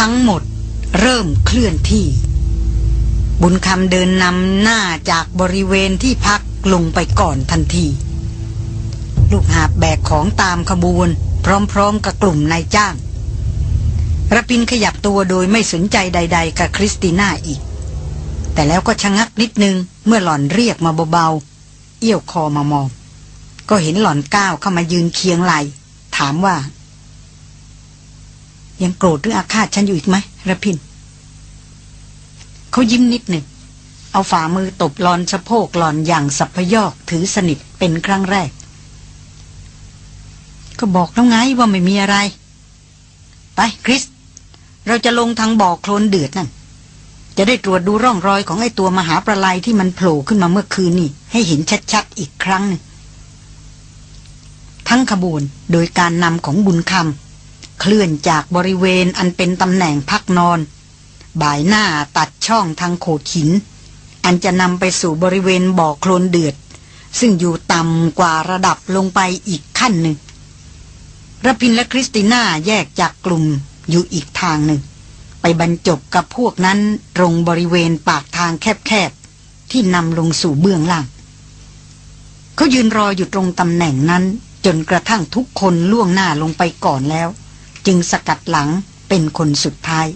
ทั้งหมดเริ่มเคลื่อนที่ บุญคำเดินนำหน้าจากบริเวณที่พักลงไปก่อนทันที ลูกหาบแบกของตามขบวน พร้อมๆกับกลุ่มนายจ้างระพินขยับตัวโดยไม่สนใจใด ๆ กับคริสติน่าอีก แต่แล้วก็ชะงักนิดนึงเมื่อหล่อนเรียกมาเบาๆเอี้ยวคอมามอง ก็เห็นหล่อนก้าวเข้ามายืนเคียงไหลถามว่า ยังโกรธหรืออาฆาตฉันอยู่อีกไหมระพินเขายิ้มนิดหนึ่ง เอาฝ่ามือตบหลอนสะโพกหลอนอย่างสัพยอกถือสนิทเป็นครั้งแรก ก็บอกแล้วไงว่าไม่มีอะไร ไปคริส เราจะลงทางบ่อโคลนเดือดนั่นจะได้ตรวจดูร่องรอยของไอ้ตัวมหาประไลที่มันโผล่ขึ้นมาเมื่อคืนนี่ให้เห็นชัดๆอีกครั้งนึงทั้งขบวนโดยการนำของบุญคำ เคลื่อนจากบริเวณอันเป็นตำแหน่งพักนอน บ่ายหน้าตัดช่องทางโขดหิน อันจะนำไปสู่บริเวณบ่อโคลนเดือด ซึ่งอยู่ต่ำกว่าระดับลงไปอีกขั้นหนึ่งระพินและคริสติน่าแยกจากกลุ่มอยู่อีกทางหนึ่ง ไปบรรจบกับพวกนั้นตรงบริเวณปากทางแคบๆ ที่นำลงสู่เบื้องล่าง เขายืนรออยู่ตรงตำแหน่งนั้นจนกระทั่งทุกคนล่วงหน้าลงไปก่อนแล้ว จึงสกัดหลังเป็นคนสุดท้าย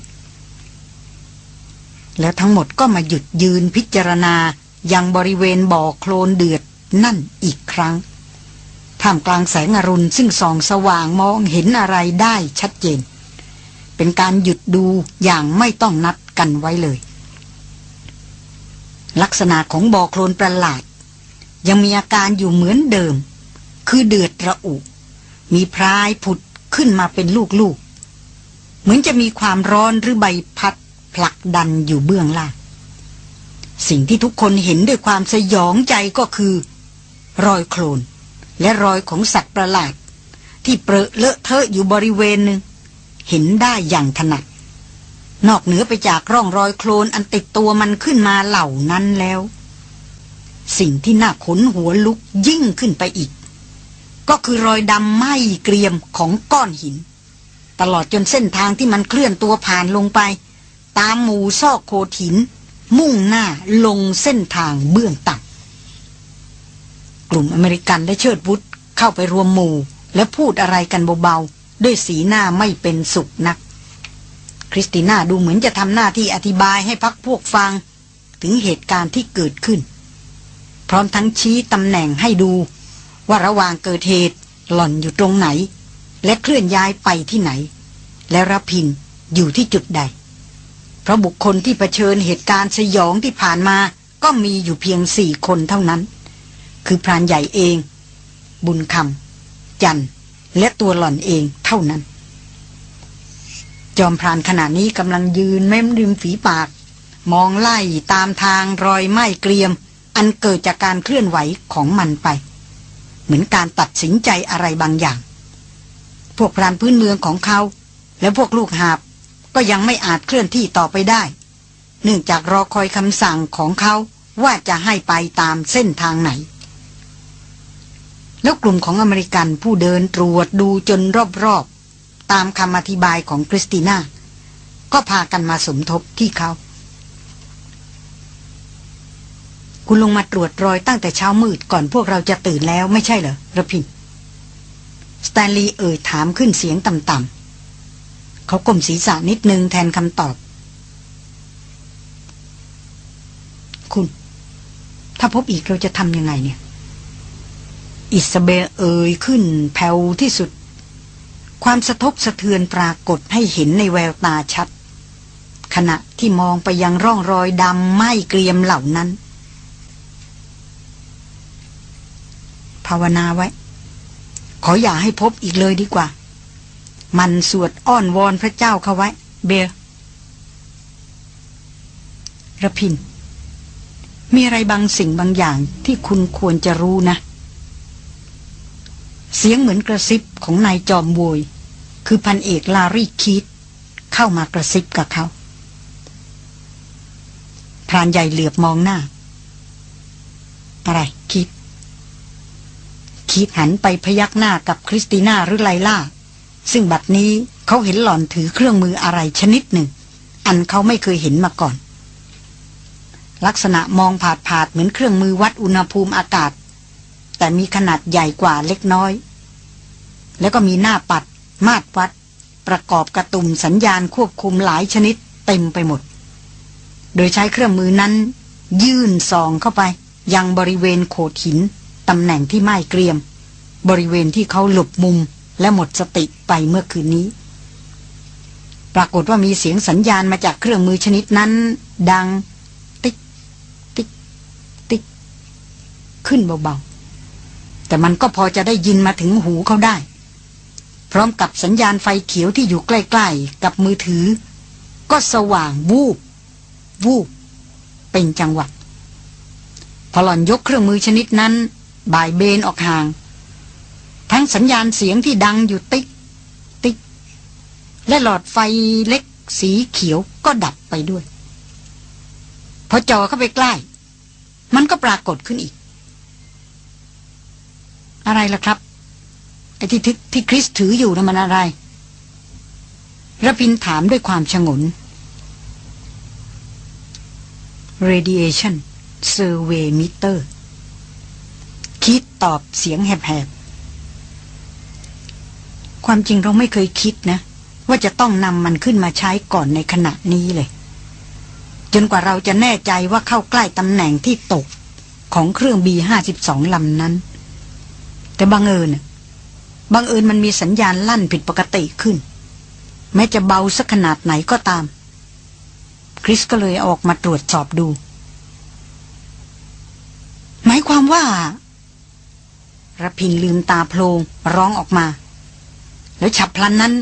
แล้วทั้งหมดก็มาหยุดยืนพิจารณายังบริเวณบ่อโคลนเดือดนั่นอีกครั้งท่ามกลางแสงอรุณซึ่งส่องสว่างมองเห็นอะไรได้ชัดเจน เป็นการหยุดดูอย่างไม่ต้องนัดกันไว้เลย ลักษณะของบ่อโคลนประหลาด ยังมีอาการอยู่เหมือนเดิม คือเดือดระอุ มีพรายผุด ขึ้นมาเป็นลูกๆ เหมือนจะมีความร้อนหรือใบพัดผลักดันอยู่เบื้องล่าง สิ่งที่ทุกคนเห็นด้วยความสยองใจก็คือ รอยโคลน และรอยของสัตว์ประหลาด ที่เปรอะเลอะเทอะอยู่บริเวณหนึ่ง เห็นได้อย่างถนัด นอกเหนือไปจากร่องรอยโคลนอันติดตัวมันขึ้นมาเหล่านั้นแล้ว สิ่งที่น่าขนหัวลุกยิ่งขึ้นไปอีก ก็คือรอยดำไหมเกรียมของก้อนหิน ตลอดจนเส้นทางที่มันเคลื่อนตัวผ่านลงไป ตามหมู่ซอกโคหิน มุ่งหน้าลงเส้นทางเบื้องต่ำกลุ่มอเมริกันได้เชิดวุฒเข้าไปรวมหมู่และพูดอะไรกันเบาๆ ด้วยสีหน้าไม่เป็นสุขนัก คริสติน่าดูเหมือนจะทำหน้าที่อธิบายให้พักพวกฟัง ถึงเหตุการณ์ที่เกิดขึ้น พร้อมทั้งชี้ตำแหน่งให้ดู ว่าระหว่างเกิดเหตุหล่อนอยู่ตรงไหน และเคลื่อนย้ายไปที่ไหน และรพินอยู่ที่จุดใด เพราะบุคคลที่เผชิญเหตุการณ์สยองที่ผ่านมาก็มีอยู่เพียงสี่คนเท่านั้น คือพรานใหญ่เอง บุญคำจันและตัวหล่อนเองเท่านั้น จอมพรานขณะนี้กำลังยืนเม้มริมฝีปาก มองไล่ตามทางรอยไหม้เกรียม อันเกิดจากการเคลื่อนไหวของมันไป เหมือนการตัดสินใจอะไรบางอย่าง พวกพรานพื้นเมืองของเขา และพวกลูกหาบก็ยังไม่อาจเคลื่อนที่ต่อไปได้ เนื่องจากรอคอยคำสั่งของเขาว่าจะให้ไปตามเส้นทางไหน แล้วกลุ่มของอเมริกันผู้เดินตรวจดูจนรอบๆ ตามคำอธิบายของคริสติน่า ก็พากันมาสมทบที่เขา คุณลงมาตรวจรอยตั้งแต่เช้ามืดก่อนพวกเราจะตื่นแล้วไม่ใช่เหรอระพินสแตนลีย์เอ่ยถามขึ้นเสียงต่ำๆเขาก้มศีรษะนิดนึงแทนคำตอบ คุณ ถ้าพบอีกเราจะทำยังไงเนี่ย อิสเบลเอ่ยขึ้นแผ่วที่สุด ความสะทกสะเทือนปรากฏให้เห็นในแววตาชัด ขณะที่มองไปยังร่องรอยดำไหม้เกรียมเหล่านั้น ภาวนาไว้ ขออย่าให้พบอีกเลยดีกว่า มันสวดอ้อนวอนพระเจ้าเขาไว้ เบลระพิน มีอะไรบางสิ่งบางอย่างที่คุณควรจะรู้นะ เสียงเหมือนกระซิบของนายจอมโวย คือพันเอกลารีคีดเข้ามากระซิบกับเขาพรานใหญ่เหลือบมองหน้า อะไรคิด คิดหันไปพยักหน้ากับคริสติน่าหรือไลล่า ซึ่งบัดนี้เขาเห็นหล่อนถือเครื่องมืออะไรชนิดหนึ่ง อันเขาไม่เคยเห็นมาก่อน ลักษณะมองผาดผาดเหมือนเครื่องมือวัดอุณหภูมิอากาศ แต่มีขนาดใหญ่กว่าเล็กน้อย แล้วก็มีหน้าปัด มาดวัด ประกอบกระตุ่มสัญญาณควบคุมหลายชนิดเต็มไปหมด โดยใช้เครื่องมือนั้น ยื่นซองเข้าไป ยังบริเวณโขดหิน ตำแหน่งที่ไม่เกรียม บริเวณที่เขาหลบมุมและหมดสติไปเมื่อคืนนี้ ปรากฏว่ามีเสียงสัญญาณมาจากเครื่องมือชนิดนั้น ดัง ติ๊ก ติ๊ก ติ๊ก ขึ้นเบาๆ แต่มันก็พอจะได้ยินมาถึงหูเขาได้ พร้อมกับสัญญาณไฟเขียวที่อยู่ใกล้ๆ กับมือถือ ก็สว่างวูบ วูบ เป็นจังหวะพอหล่อนยกเครื่องมือชนิดนั้น บ่ายเบนออกห่าง ทั้งสัญญาณเสียงที่ดังอยู่ติ๊ก ติ๊ก และหลอดไฟเล็กสีเขียวก็ดับไปด้วย พอจอเข้าไปใกล้ มันก็ปรากฏขึ้นอีก อะไรล่ะครับ ไอ้ที่ที่คริสถืออยู่นะ่ะมันอะไรระพินถามด้วยความชงน radiation survey meter คิดตอบเสียงแหบๆ ความจริงเราไม่เคยคิดนะ ว่าจะต้องนำมันขึ้นมาใช้ก่อนในขณะนี้เลย จนกว่าเราจะแน่ใจว่าเข้าใกล้ตำแหน่งที่ตกของเครื่อง B52 ลำนั้น แต่บังเอิญบังเอิญมันมีสัญญาณลั่นผิดปกติขึ้น แม้จะเบาสักขนาดไหนก็ตาม คริสก็เลยออกมาตรวจสอบดู หมายความว่า ระพินลืมตาโพลงร้องออกมา แล้วฉับพลันนั้น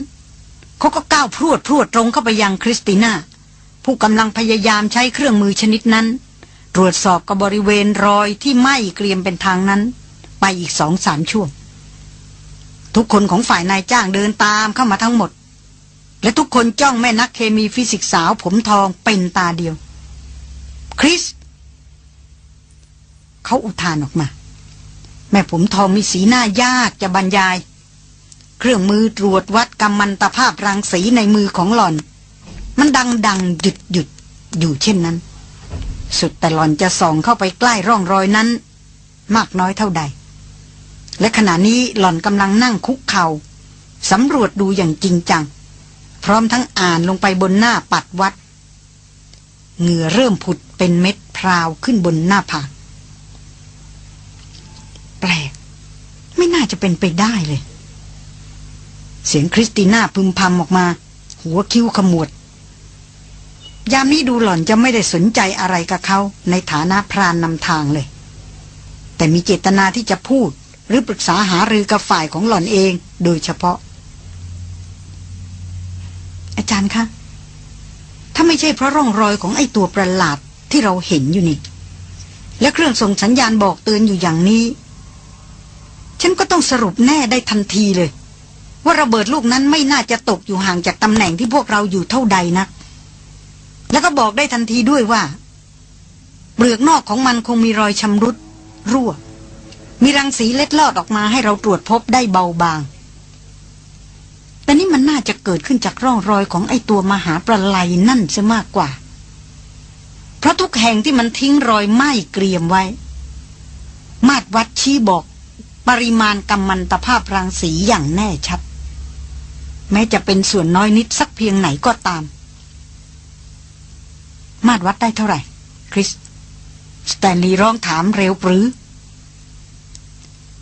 เขาก็ก้าวพรวดพรวดตรงเข้าไปยังคริสติน่า ผู้กำลังพยายามใช้เครื่องมือชนิดนั้น ตรวจสอบกับบริเวณรอยที่ไหม้เกรียมเป็นทางนั้น ไปอีกสองสามช่วง ทุกคนของฝ่ายนายจ้างเดินตามเข้ามาทั้งหมด และทุกคนจ้องแม่นักเคมีฟิสิกสาวผมทองเป็นตาเดียว คริส เขาอุทานออกมา แม่ผมทองมีสีหน้ายากจะบรรยาย เครื่องมือตรวจวัดกำมันตภาพรังสีในมือของหล่อน มันดังดังหยุดหยุดอยู่เช่นนั้น สุดแต่หล่อนจะส่องเข้าไปใกล้ร่องรอยนั้น มากน้อยเท่าใด และขณะนี้หล่อนกำลังนั่งคุกเขา่าสำรวจดูอย่างจริงจัง พร้อมทั้งอ่านลงไปบนหน้าปัดวัดเหงื่อเริ่มผุดเป็นเม็ดพราวขึ้นบนหน้าผาก ปลกไม่น่าจะเป็นไปได้เลย เสียงคริสติน่าพึมพำออกมา หัวคิ้วขมวด ยามนี้ดูหล่อนจะไม่ได้สนใจอะไรกับเขา ในฐานะพรานนำทางเลย แต่มีเจตนาที่จะพูด หรือปรึกษาหารือกับฝ่ายของหล่อนเองโดยเฉพาะ อาจารย์คะ ถ้าไม่ใช่เพราะร่องรอยของไอ้ตัวประหลาดที่เราเห็นอยู่นี่และเครื่องส่งสัญญาณบอกเตือนอยู่อย่างนี้ ต้องสรุปแน่ได้ทันทีเลย ว่าระเบิดลูกนั้นไม่น่าจะตกอยู่ห่างจากตำแหน่งที่พวกเราอยู่เท่าใดนะัก แล้วก็บอกได้ทันทีด้วยว่า เปลือกนอกของมันคงมีรอยชำรุด รั่ว มีรังสีเล็ดลอดออกมาให้เราตรวจพบได้เบาบาง แต่นี่มันน่าจะเกิดขึ้นจากร่องรอยของไอตัวมหาประไลนั่นซะมากกว่า เพราะทุกแห่งที่มันทิ้งรอยไหม้เกรียมไว้ มาตรวัดชี้บอก ปริมาณกัมมันตภาพรังสีอย่างแน่ชัด แม้จะเป็นส่วนน้อยนิดสักเพียงไหนก็ตาม มาตรวัดได้เท่าไหร่ คริส สแตนลีย์ร้องถามเร็วปรื๋อ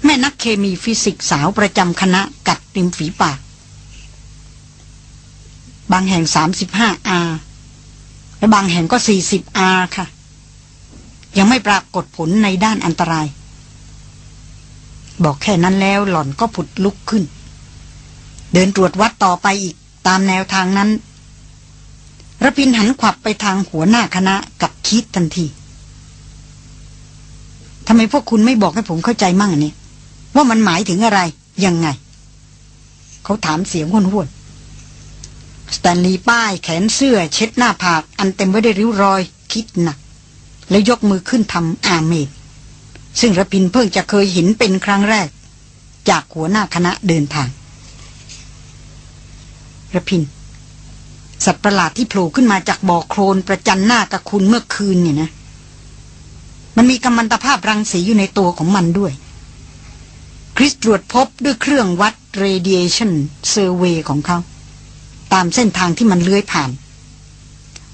แม่นักเคมีฟิสิกส์สาวประจำคณะกัดริมฝีปาก บางแห่ง 35อาและบางแห่งก็ 40อาค่ะ ยังไม่ปรากฏผลในด้านอันตราย บอกแค่นั้นแล้วหล่อนก็ผุดลุกขึ้น เดินตรวจวัดต่อไปอีกตามแนวทางนั้นระพินหันขวับไปทางหัวหน้าคณะกับคิดทันทีทำไมพวกคุณไม่บอกให้ผมเข้าใจมั่งอันนี้ว่ามันหมายถึงอะไร ยังไง เขาถามเสียงห้วนห้วนสแตนลีย์ป้ายแขนเสื้อ เช็ดหน้าผาก อันเต็มไว้ด้วยริ้วรอย คิดหนัก แล้วยกมือขึ้นทำอาเมด ซึ่งระพินเพิ่งจะเคยเห็นเป็นครั้งแรก จากหัวหน้าคณะเดินทางระพิน สัตว์ประหลาดที่โผล่ขึ้นมาจากบ่อโคลนประจันหน้ากับคุณเมื่อคืนเนี่ยนะ มันมีกัมมันตภาพรังสีอยู่ในตัวของมันด้วย คริสตรวจพบด้วยเครื่องวัด radiation survey ของเขา ตามเส้นทางที่มันเลื้อยผ่าน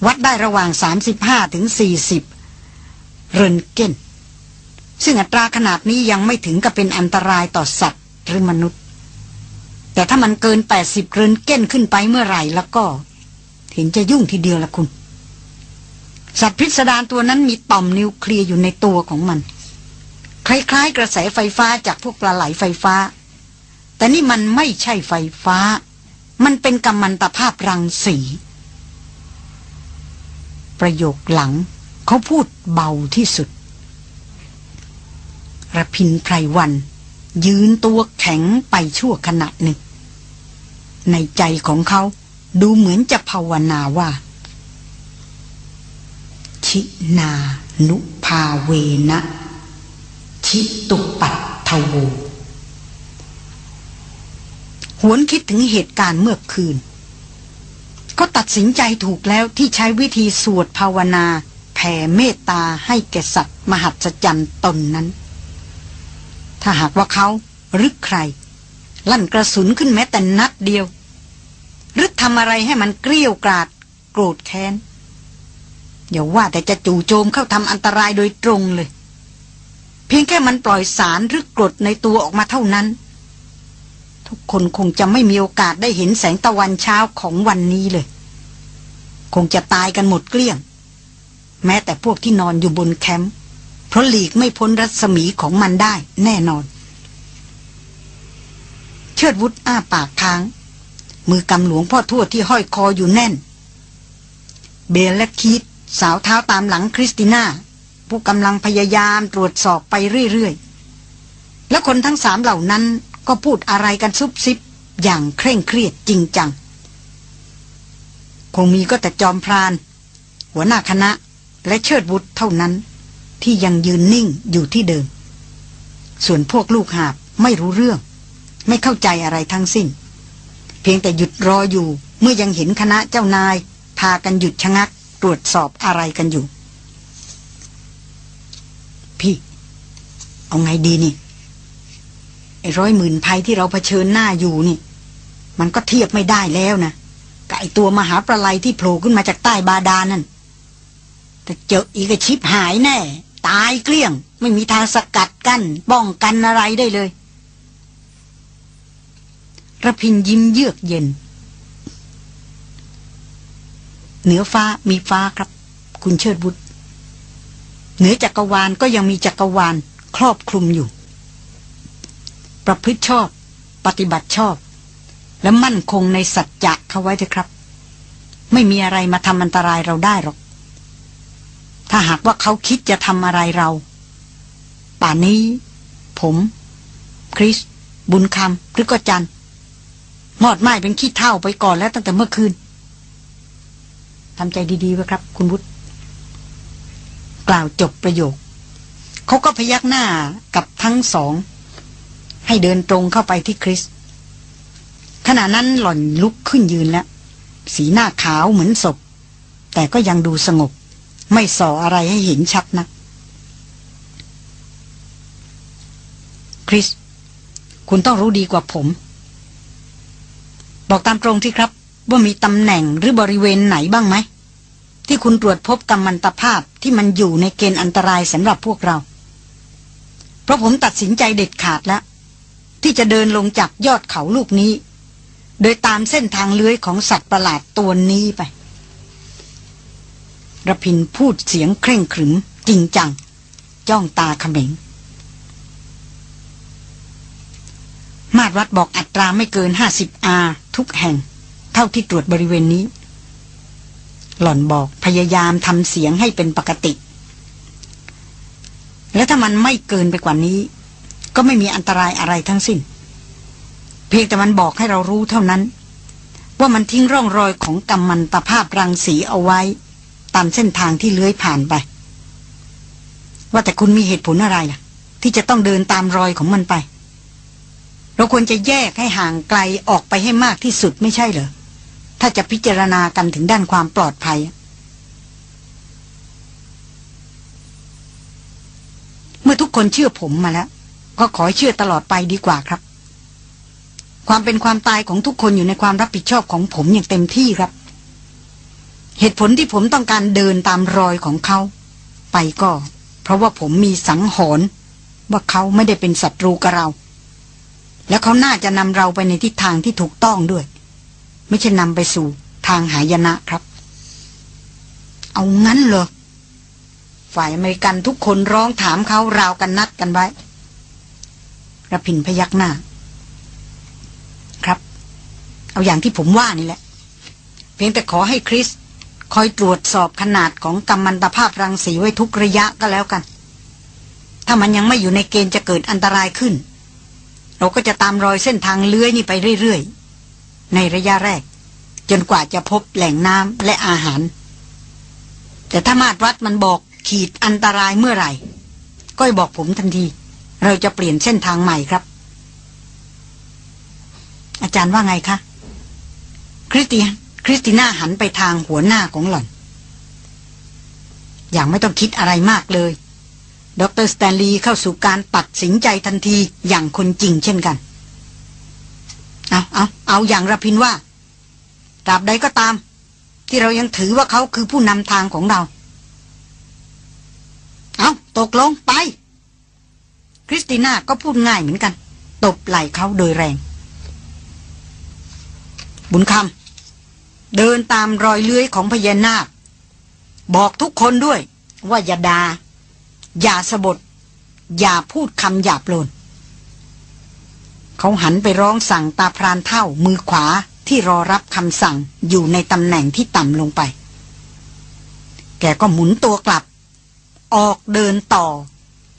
วัดได้ระหว่าง 35ถึง40 เรนเกน ซึ่งอัตราขนาดนี้ยังไม่ถึงกับเป็นอันตรายต่อสัตว์หรือมนุษย์ แต่ถ้ามันเกิน 80เรนเก้นขึ้นไปเมื่อไหร่แล้วก็ เห็นจะยุ่งทีเดียวละคุณ สัตว์พิสดารตัวนั้นมีต่อมนิวเคลียร์อยู่ในตัวของมัน คล้ายๆ กระแสไฟฟ้าจากพวกปลาไหลไฟฟ้า แต่นี่มันไม่ใช่ไฟฟ้า มันเป็นกัมมันตภาพรังสี ประโยคหลังเขาพูดเบาที่สุด ระพินไพรวัน ยืนตัวแข็งไปชั่วขณะหนึ่ง ในใจของเขาดูเหมือนจะภาวนาว่า ชินานุภาเวนะ ชิตุปัตทโวหวนคิดถึงเหตุการณ์เมื่อคืน ก็ตัดสินใจถูกแล้วที่ใช้วิธีสวดภาวนาแผ่เมตตาให้แก่สัตว์มหัศจรรย์ตนนั้น ถ้าหากว่าเขาหรือใคร ลั่นกระสุนขึ้นแม้แต่นัดเดียว หรือทำอะไรให้มันเกลี้ยวกราด โกรธแค้นอย่าว่าแต่จะจู่โจมเข้าทำอันตรายโดยตรงเลย เพียงแค่มันปล่อยสารหรือกรดในตัวออกมาเท่านั้น ทุกคนคงจะไม่มีโอกาสได้เห็นแสงตะวันเช้าของวันนี้เลย คงจะตายกันหมดเกลี้ยง แม้แต่พวกที่นอนอยู่บนแคมป์ เพราะหลีกไม่พ้นรัศมีของมันได้แน่นอน เชิดวุฒอ้าปากค้าง มือกำหลวงพ่อทวดที่ห้อยคออยู่แน่น เบลและคีดสาวเท้าตามหลังคริสติน่า ผู้กำลังพยายามตรวจสอบไปเรื่อยๆ แล้วคนทั้งสามเหล่านั้นก็พูดอะไรกันซุบซิบอย่างเคร่งเครียดจริงจัง คงมีก็แต่จอมพราน หัวหน้าคณะและเชิดบุตรเท่านั้น ที่ยังยืนนิ่งอยู่ที่เดิม ส่วนพวกลูกหาบไม่รู้เรื่อง ไม่เข้าใจอะไรทั้งสิ้น เพียงแต่หยุดรออยู่เมื่อยังเห็นคณะเจ้านาย พากันหยุดชะงัก ตรวจสอบอะไรกันอยู่ พี่ เอาไงดีนี่ไอ้ร้อยหมื่นภัยที่เราเผชิญหน้าอยู่นี่ มันก็เทียบไม่ได้แล้วนะกับไอ้ตัวมหาประไลที่โผล่ขึ้นมาจากใต้บาดาลนั่นแต่เจออีกชิบหายแน่ ตายเกลี้ยง ไม่มีทางสกัดกัน้นป้องกันอะไรได้เลยระพินยิ้มเยือกเย็น เหนือฟ้ามีฟ้าครับ คุณเชิดบุตรเหนือจักรวาลก็ยังมีจักรวาลครอบคลุมอยู่ ประพฤติชอบ ปฏิบัติชอบ และมั่นคงในสัจจะเขาไว้เถอะครับ ไม่มีอะไรมาทำอันตรายเราได้หรอก ถ้าหากว่าเขาคิดจะทำอะไรเรา ป่านนี้ ผม คริส บุญคำหรือก็จันมอดไม้เป็นขี้เท่าไปก่อนแล้วตั้งแต่เมื่อคืนทำใจดีๆไว้ครับ คุณวุฒิกล่าวจบประโยค เขาก็พยักหน้ากับทั้งสอง ให้เดินตรงเข้าไปที่คริส ขณะนั้นหล่อนลุกขึ้นยืนแล้ว สีหน้าขาวเหมือนศพ แต่ก็ยังดูสงบ ไม่ส่ออะไรให้เห็นชัดนะคริส คุณต้องรู้ดีกว่าผม บอกตามตรงที่ครับ ว่ามีตำแหน่งหรือบริเวณไหนบ้างไหม ที่คุณตรวจพบกำมันตภาพที่มันอยู่ในเกณฑ์อันตรายสำหรับพวกเรา เพราะผมตัดสินใจเด็ดขาดแล้ว ที่จะเดินลงจากยอดเขาลูกนี้ โดยตามเส้นทางเลื้อยของสัตว์ประหลาดตัวนี้ไป ระพินพูดเสียงเคร่งขรึม จริงจัง จ้องตาเขม็ง มาตรวัดบอกอัตราไม่เกินห้าสิบอาทุกแห่ง เท่าที่ตรวจบริเวณนี้ หล่อนบอกพยายามทำเสียงให้เป็นปกติ แล้วถ้ามันไม่เกินไปกว่านี้ ก็ไม่มีอันตรายอะไรทั้งสิ้น เพียงแต่มันบอกให้เรารู้เท่านั้น ว่ามันทิ้งร่องรอยของกำมันตภาพรังสีเอาไว้ ตามเส้นทางที่เลื้อยผ่านไป ว่าแต่คุณมีเหตุผลอะไรล่ะ ที่จะต้องเดินตามรอยของมันไป เราควรจะแยกให้ห่างไกลออกไปให้มากที่สุดไม่ใช่เหรอ ถ้าจะพิจารณากันถึงด้านความปลอดภัย เมื่อทุกคนเชื่อผมมาแล้ว ก็ขอเชื่อตลอดไปดีกว่าครับ ความเป็นความตายของทุกคนอยู่ในความรับผิดชอบของผมอย่างเต็มที่ครับ เหตุผลที่ผมต้องการเดินตามรอยของเขา ไปก็ เพราะว่าผมมีสังหรณ์ว่าเขาไม่ได้เป็นศัตรูกับเรา และเขาน่าจะนำเราไปในทิศทางที่ถูกต้องด้วย ไม่ใช่นำไปสู่ทางหายนะครับ เอางั้นเหรอฝ่ายอเมริกันทุกคนร้องถามเขาราวกันนัดกันไว้ระพินพยักหน้า ครับ เอาอย่างที่ผมว่านี่แหละ เพียงแต่ขอให้คริส คอยตรวจสอบขนาดของกัมมันตภาพรังสีไว้ทุกระยะก็แล้วกัน ถ้ามันยังไม่อยู่ในเกณฑ์จะเกิดอันตรายขึ้น เราก็จะตามรอยเส้นทางเลื้อยนี่ไปเรื่อยๆ ในระยะแรก จนกว่าจะพบแหล่งน้ำและอาหาร แต่ถ้ามาตรวัดมันบอกขีดอันตรายเมื่อไหร่ ก็บอกผมทันที เราจะเปลี่ยนเส้นทางใหม่ครับ อาจารย์ว่าไงคะคริสเติ คริสติน่าหันไปทางหัวหน้าของหล่อน อย่างไม่ต้องคิดอะไรมากเลย ดรสแตนลีย์เข้าสู่การตัดสินใจทันทีอย่างคนจริงเช่นกัน เอาเอาเอาอย่างระพินว่าตราบใดก็ตาม ที่เรายังถือว่าเขาคือผู้นำทางของเรา เอาตกลงไป คริสติน่าก็พูดง่ายเหมือนกัน ตบไหล่เขาโดยแรง บุญคำ เดินตามรอยเลื้อยของพญานาค บอกทุกคนด้วย ว่าอย่าดาอย่าสะบดอย่าพูดคำหยาบโลน เขาหันไปร้องสั่งตาพรานเท่ามือขวาที่รอรับคำสั่งอยู่ในตำแหน่งที่ต่ำลงไป แกก็หมุนตัวกลับ ออกเดินต่อ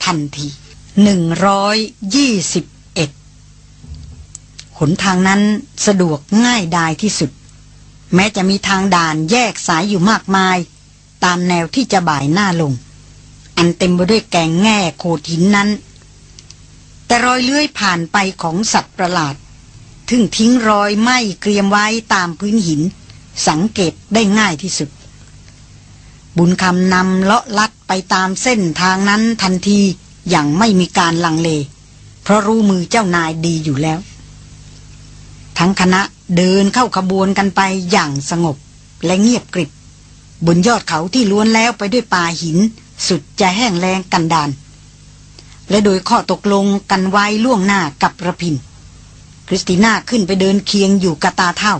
ทันทีหนึ่งร้อยยี่สิบเอ็ดหนทางนั้นสะดวกง่ายดายที่สุด แม้จะมีทางด่านแยกสายอยู่มากมาย ตามแนวที่จะบ่ายหน้าลง อันเต็มไปด้วยแกงแง่โขดหินนั้น แต่รอยเลื้อยผ่านไปของสัตว์ประหลาด ถึงทิ้งรอยไหมเกรียมไว้ตามพื้นหิน สังเกตได้ง่ายที่สุด บุญคำนำเลาะลัดไปตามเส้นทางนั้นทันทีอย่างไม่มีการลังเล เพราะรู้มือเจ้านายดีอยู่แล้ว ทั้งคณะเดินเข้าขบวนกันไปอย่างสงบและเงียบกริบบนยอดเขาที่ล้วนแล้วไปด้วยป่าหิน สุดจะแห้งแล้งกันดาน และโดยข้อตกลงกันไว้ล่วงหน้ากับระพิน คริสติน่าขึ้นไปเดินเคียงอยู่กระตาเท่า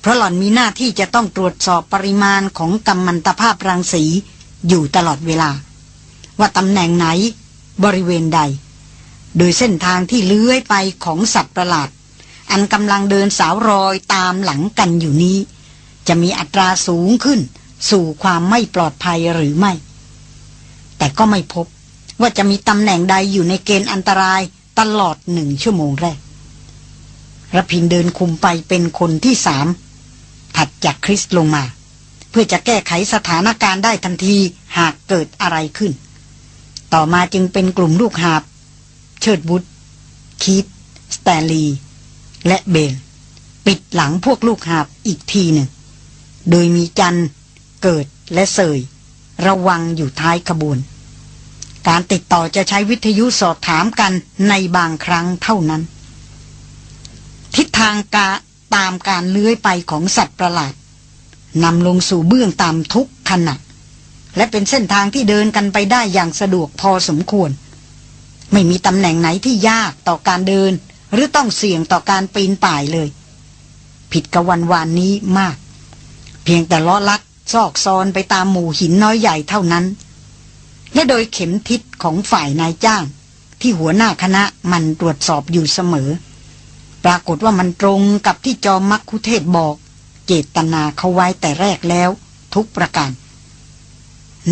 เพราะหล่อนมีหน้าที่จะต้องตรวจสอบปริมาณของกัมมันตภาพรังสีอยู่ตลอดเวลา ว่าตำแหน่งไหนบริเวณใด โดยเส้นทางที่เลื้อยไปของสัตว์ประหลาด อันกำลังเดินสาวรอยตามหลังกันอยู่นี้ จะมีอัตราสูงขึ้น สู่ความไม่ปลอดภัยหรือไม่ แต่ก็ไม่พบว่าจะมีตำแหน่งใดอยู่ในเกณฑ์อันตรายตลอดหนึ่งชั่วโมงแรกระพินเดินคุมไปเป็นคนที่สาม ถัดจากคริสลงมา เพื่อจะแก้ไขสถานการณ์ได้ทันทีหากเกิดอะไรขึ้น ต่อมาจึงเป็นกลุ่มลูกหาบ เชิดบุตรคีตสแตลีย์ และเบลปิดหลังพวกลูกหาบอีกทีหนึ่ง โดยมีจันเกิดและเสย ระวังอยู่ท้ายขบวน การติดต่อจะใช้วิทยุสอบถามกันในบางครั้งเท่านั้น ทิศทางกาตามการเลื้อยไปของสัตว์ประหลาดนำลงสู่เบื้องตามทุกขณะและเป็นเส้นทางที่เดินกันไปได้อย่างสะดวกพอสมควร ไม่มีตำแหน่งไหนที่ยากต่อการเดิน หรือต้องเสี่ยงต่อการปีนป่ายเลย ผิดกับวันวานนี้มาก เพียงแต่ล้อลัดซอกซอนไปตามหมู่หินน้อยใหญ่เท่านั้น และโดยเข็มทิศของฝ่ายนายจ้าง ที่หัวหน้าคณะมันตรวจสอบอยู่เสมอ ปรากฏว่ามันตรงกับที่จอมมักคุเทศบอก เจตนาเขาไว้แต่แรกแล้ว ทุกประการ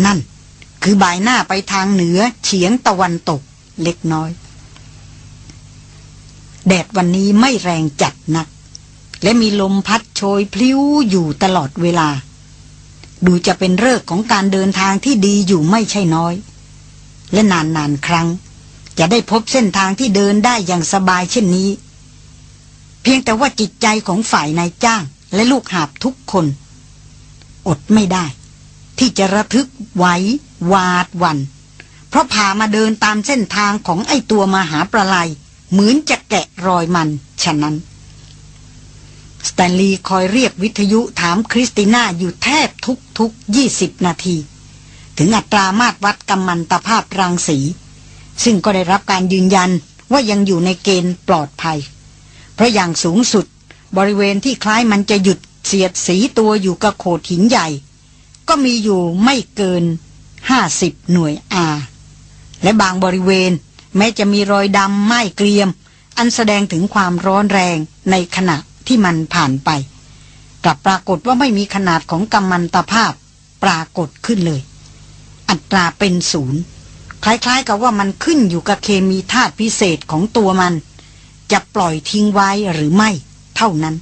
นั่นคือบ่ายหน้าไปทางเหนือเฉียงตะวันตกเล็กน้อย แดดวันนี้ไม่แรงจัดนัก และมีลมพัดโชยพลิ้วอยู่ตลอดเวลา ดูจะเป็นเลิกของการเดินทางที่ดีอยู่ไม่ใช่น้อย และนานนานครั้ง จะได้พบเส้นทางที่เดินได้อย่างสบายเช่นนี้ เพียงแต่ว่าจิตใจของฝ่ายนายจ้างและลูกหาบทุกคน อดไม่ได้ ที่จะระทึกไหวหวาดหวั่น เพราะพามาเดินตามเส้นทางของไอ้ตัวมหาประลัย เหมือนจะแกะรอยมัน ฉะนั้น สแตนลีย์คอยเรียกวิทยุถามคริสติน่าอยู่แทบทุกทุกยี่สิบนาที ถึงอัตรามาตรวัดกำมันตภาพรังสี ซึ่งก็ได้รับการยืนยันว่ายังอยู่ในเกณฑ์ปลอดภัย เพราะอย่างสูงสุดบริเวณที่คล้ายมันจะหยุดเสียดสีตัวอยู่กับโขดหินใหญ่ ก็มีอยู่ไม่เกินห้าสิบหน่วยอาและบางบริเวณ แม้จะมีรอยดำไหม้เกรียม อันแสดงถึงความร้อนแรงในขณะที่มันผ่านไป กลับปรากฏว่าไม่มีขนาดของกำมันตภาพปรากฏขึ้นเลย อัตราเป็นศูนย์ คล้ายๆกับว่ามันขึ้นอยู่กับเคมีธาตุพิเศษของตัวมัน จะปล่อยทิ้งไว้หรือไม่ เท่านั้น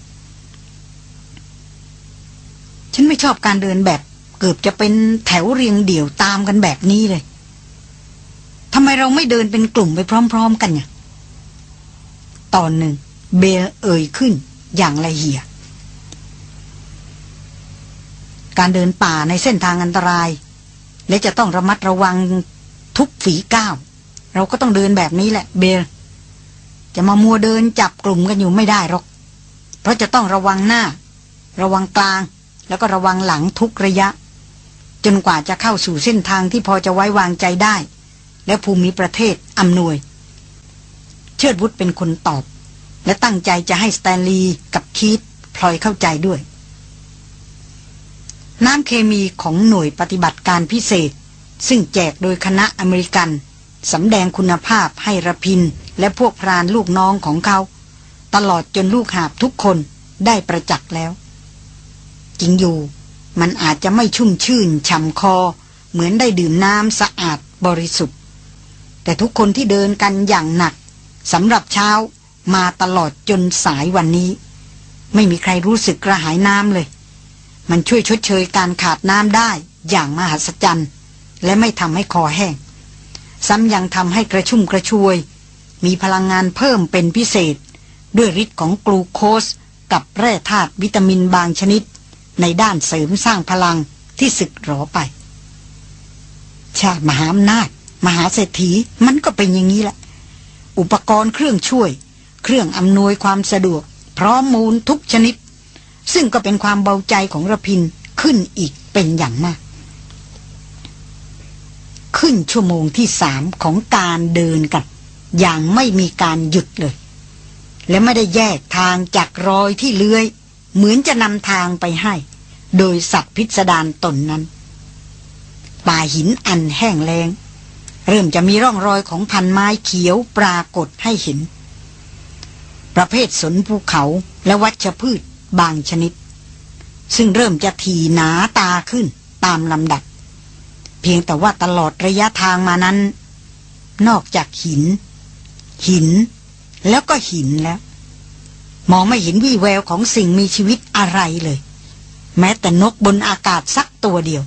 ฉันไม่ชอบการเดินแบบเกือบจะเป็นแถวเรียงเดี่ยวตามกันแบบนี้เลย ทำไมเราไม่เดินเป็นกลุ่มไปพร้อม ๆ กันเนี่ยตอนหนึ่ง เบลเอ่ยขึ้น อย่างละเหียการเดินป่าในเส้นทางอันตราย และจะต้องระมัดระวังทุกฝีก้าว เราก็ต้องเดินแบบนี้แหละ เบลจะมามัวเดินจับกลุ่มกันอยู่ไม่ได้หรอก เพราะจะต้องระวังหน้า ระวังกลาง แล้วก็ระวังหลังทุกระยะ จนกว่าจะเข้าสู่เส้นทางที่พอจะไว้วางใจได้ และภูมิประเทศอำนวย เชิดวุฒเป็นคนตอบ และตั้งใจจะให้สแตนลีย์กับคีตพลอยเข้าใจด้วย น้ำเคมีของหน่วยปฏิบัติการพิเศษ ซึ่งแจกโดยคณะอเมริกันสำแดงคุณภาพให้ระพิน และพวกพรานลูกน้องของเขา ตลอดจนลูกหาบทุกคนได้ประจักษ์แล้ว จริงอยู่มันอาจจะไม่ชุ่มชื่นฉ่ำคอ เหมือนได้ดื่มน้ำสะอาดบริสุทธิ์ แต่ทุกคนที่เดินกันอย่างหนักสำหรับเช้ามาตลอดจนสายวันนี้ ไม่มีใครรู้สึกกระหายน้ำเลย มันช่วยชดเชยการขาดน้ำได้อย่างมหัศจรรย์ และไม่ทำให้คอแห้ง ซ้ำยังทำให้กระชุ่มกระชวย มีพลังงานเพิ่มเป็นพิเศษ ด้วยฤทธิ์ของกลูโคสกับแร่ธาตุวิตามินบางชนิด ในด้านเสริมสร้างพลังที่สึกหรอไป ชาติมหาอำนาจ มหาเศรษฐีมันก็เป็นอย่างนี้แหละ อุปกรณ์เครื่องช่วย เครื่องอำนวยความสะดวก พร้อมมูลทุกชนิด ซึ่งก็เป็นความเบาใจของระพินขึ้นอีกเป็นอย่างมาก ขึ้นชั่วโมงที่สามของการเดินกัน อย่างไม่มีการหยุดเลย และไม่ได้แยกทางจากรอยที่เลื้อย เหมือนจะนำทางไปให้ โดยสัตว์พิสดารตนนั้น ป่าหินอันแห้งแล้ง เริ่มจะมีร่องรอยของพันไม้เขียวปรากฏให้เห็น ประเภทสนภูเขาและวัชพืชบางชนิด ซึ่งเริ่มจะทีหนาตาขึ้นตามลำดับ เพียงแต่ว่าตลอดระยะทางมานั้น นอกจากหิน หิน แล้วก็หินแล้ว มองไม่เห็นวี่แววของสิ่งมีชีวิตอะไรเลย แม้แต่นกบนอากาศสักตัวเดียว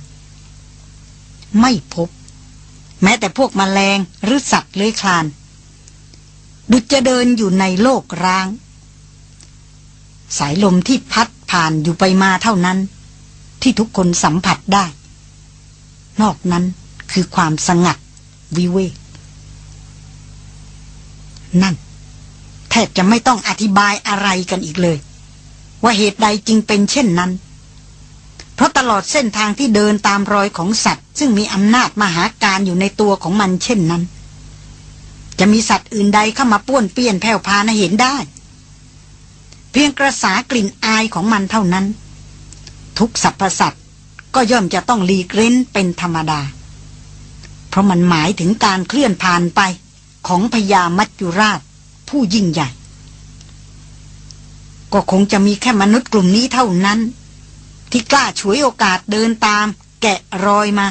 ไม่พบ แม้แต่พวกมแมลงหรือสัตว์เลื้อยคลาน ดุจจะเดินอยู่ในโลกร้าง สายลมที่พัดผ่านอยู่ไปมาเท่านั้น ที่ทุกคนสัมผัสได้ นอกนั้นคือความสงัดวิเวกนั่น แทบจะไม่ต้องอธิบายอะไรกันอีกเลย ว่าเหตุใดจึงเป็นเช่นนั้น เพราะตลอดเส้นทางที่เดินตามรอยของสัตว์ ซึ่งมีอำนาจมหาการอยู่ในตัวของมันเช่นนั้น จะมีสัตว์อื่นใดเข้ามาป้วนเปี้ยนแผ่วพานเห็นได้ เพียงกระสากลิ่นอายของมันเท่านั้น ทุกสรรพสัตว์ก็ย่อมจะต้องหลีกเร้นเป็นธรรมดา เพราะมันหมายถึงการเคลื่อนผ่านไปของพญามัจจุราชผู้ยิ่งใหญ่ ก็คงจะมีแค่มนุษย์กลุ่มนี้เท่านั้น ที่กล้าฉวยโอกาสเดินตาม แกะรอยมา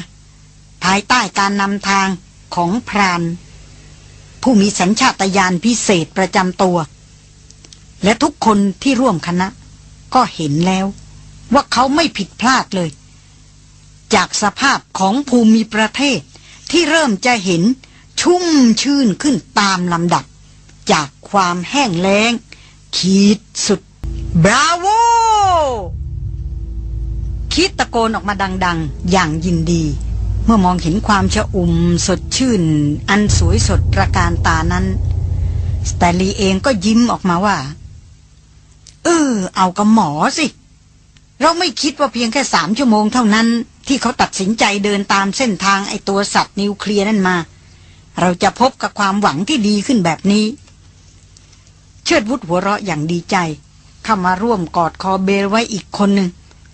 ภายใต้การนำทางของพราน ผู้มีสัญชาตญาณพิเศษประจำตัว และทุกคนที่ร่วมคณะ ก็เห็นแล้วว่าเขาไม่ผิดพลาดเลย จากสภาพของภูมิประเทศที่เริ่มจะเห็นชุ่มชื่นขึ้นตามลำดับ จากความแห้งแล้ง ขีดสุด บราโว คิดตะโกนออกมาดัง ๆ อย่างยินดี เมื่อมองเห็นความชะอุ่มสดชื่น อันสวยสดประการตานั้น สแตลลีเองก็ยิ้มออกมาว่า เออ เอากับหมอสิ เราไม่คิดว่าเพียงแค่สามชั่วโมงเท่านั้น ที่เขาตัดสินใจเดินตามเส้นทางไอตัวสัตว์นิวเคลียร์นั่นมา เราจะพบกับความหวังที่ดีขึ้นแบบนี้ เชิดวุฒหัวเราะอย่างดีใจเข้ามาร่วมกอดคอเบลไว้อีกคนหนึ่ง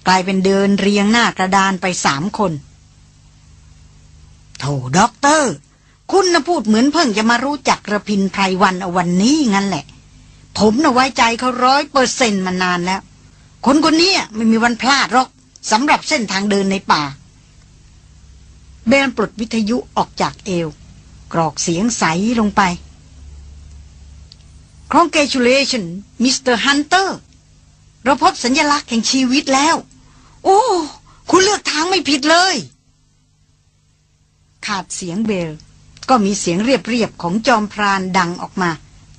กลายเป็นเดินเรียงหน้ากระดานไปสามคนโถด็อกเตอร์ คุณนะพูดเหมือนเพิ่งจะมารู้จักระพินไพรวันวันนี้งั้นแหละ ผมน่ะไว้ใจเขาร้อยเปอร์เซ็นต์มานานแล้ว คนคนนี้ไม่มีวันพลาดหรอกสำหรับเส้นทางเดินในป่า เบนปลดวิทยุออกจากเอว กรอกเสียงใสลงไป Congratulations Mr. Hunter เราพบสัญญลักษณ์แห่งชีวิตแล้ว โอ้ คุณเลือกทางไม่ผิดเลย ขาดเสียงเบล ก็มีเสียงเรียบๆของจอมพรานดังออกมา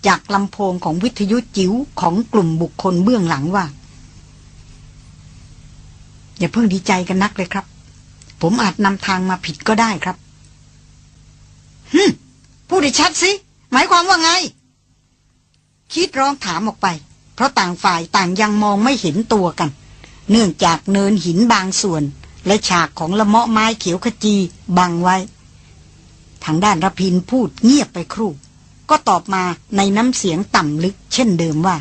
จากลำโพงของวิทยุจิ๋วของกลุ่มบุคคลเบื้องหลังว่า อย่าเพิ่งดีใจกันนักเลยครับ ผมอาจนำทางมาผิดก็ได้ครับฮึพูดให้ชัดสิ หมายความว่าไง คิดร้องถามออกไป เพราะต่างฝ่ายต่างยังมองไม่เห็นตัวกัน เนื่องจากเนินหินบางส่วน และฉากของละเมาะไม้เขียวขจีบังไว้ ทางด้านรพินพูดเงียบไปครู่ ก็ตอบมาในน้ำเสียงต่ำลึกเช่นเดิมว่า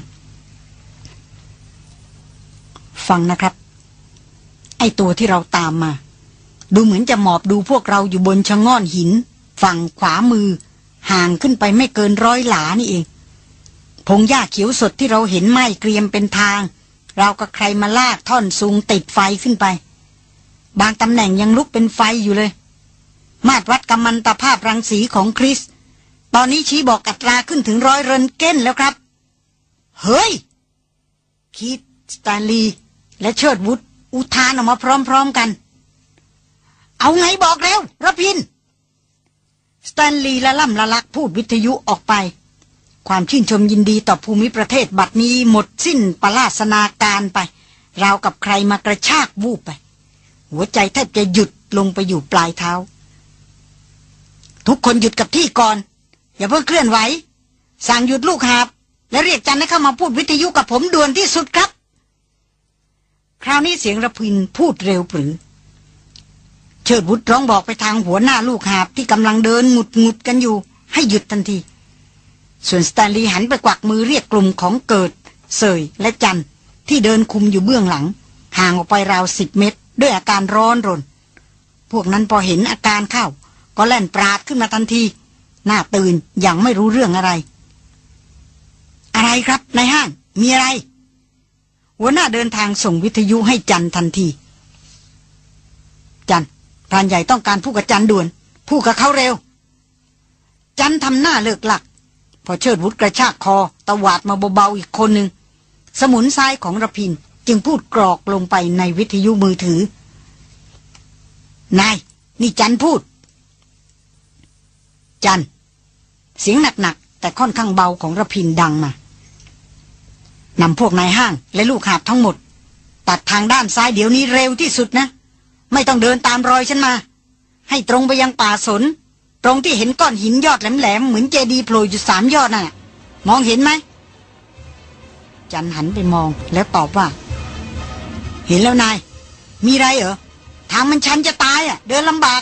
ฟังนะครับ ไอตัวที่เราตามมา ดูเหมือนจะหมอบดูพวกเราอยู่บนชะง่อนหิน ฝั่งขวามือ ห่างขึ้นไปไม่เกินร้อยหลานี่เอง พงหญ้าเขียวสดที่เราเห็นไหมเกรียมเป็นทาง เรากับใครมาลากท่อนซุงติดไฟขึ้นไป บางตำแหน่งยังลุกเป็นไฟอยู่เลย มาตรวัดกำมันตภาพรังสีของคริส ตอนนี้ชี้บอกอัตราขึ้นถึงร้อยเรนเก้นแล้วครับ เฮ้ย คิดสแตนลีและเชิดวุฒอุทานออกมาพร้อมๆกัน เอาไงบอกเร็วระพิน สแตนลีย์ละล่ำละลักพูดวิทยุออกไป ความชื่นชมยินดีต่อภูมิประเทศบัดนี้หมดสิ้นประลาสนาการไป ราวกับใครมากระชากวูบไป หัวใจแทบจะหยุดลงไปอยู่ปลายเท้า ทุกคนหยุดกับที่ก่อน อย่าเพิ่งเคลื่อนไหว สั่งหยุดลูกหาบ และเรียกจันให้เข้ามาพูดวิทยุกับผมด่วนที่สุดครับ คราวนี้เสียงระพินพูดเร็วปรือ เชิดวุฒร้องบอกไปทางหัวหน้าลูกหาบที่กำลังเดินหงุดหงุดกันอยู่ ให้หยุดทันที ส่วนสแตนลีย์หันไปกวักมือเรียกกลุ่มของเกิด เสยและจันที่เดินคุมอยู่เบื้องหลัง ห่างออกไปราวสิบเมตร ด้วยอาการร้อนรน พวกนั้นพอเห็นอาการเข้า ก็แล่นปราดขึ้นมาทันที หน้าตื่นอย่างไม่รู้เรื่องอะไร อะไรครับนายห้าง มีอะไร หัวหน้าเดินทางส่งวิทยุให้จันทันที จันพรานใหญ่ต้องการผู้กับจันด่วน ผู้กับเขาเร็ว จันทำหน้าเลิกหลัก พอเชิดวุฒกระชากคอตวาดมาเบาๆอีกคนหนึ่งสมุนซ้ายของระพินจึงพูดกรอกลงไปในวิทยุมือถือ นาย นี่จันพูด จัน เสียงหนักๆ แต่ค่อนข้างเบาของระพินดังมานำพวกนายห้างและลูกหาบทั้งหมด ตัดทางด้านซ้ายเดี๋ยวนี้เร็วที่สุดนะ ไม่ต้องเดินตามรอยฉันมา ให้ตรงไปยังป่าสน ตรงที่เห็นก้อนหินยอดแหลมๆเหมือนเจดีโผล่อยู่สามยอดน่ะมองเห็นไหม จันหันไปมองแล้วตอบว่า เห็นแล้วนาย มีไรเหรอ ทางมันชันจะตายอะ เดินลำบาก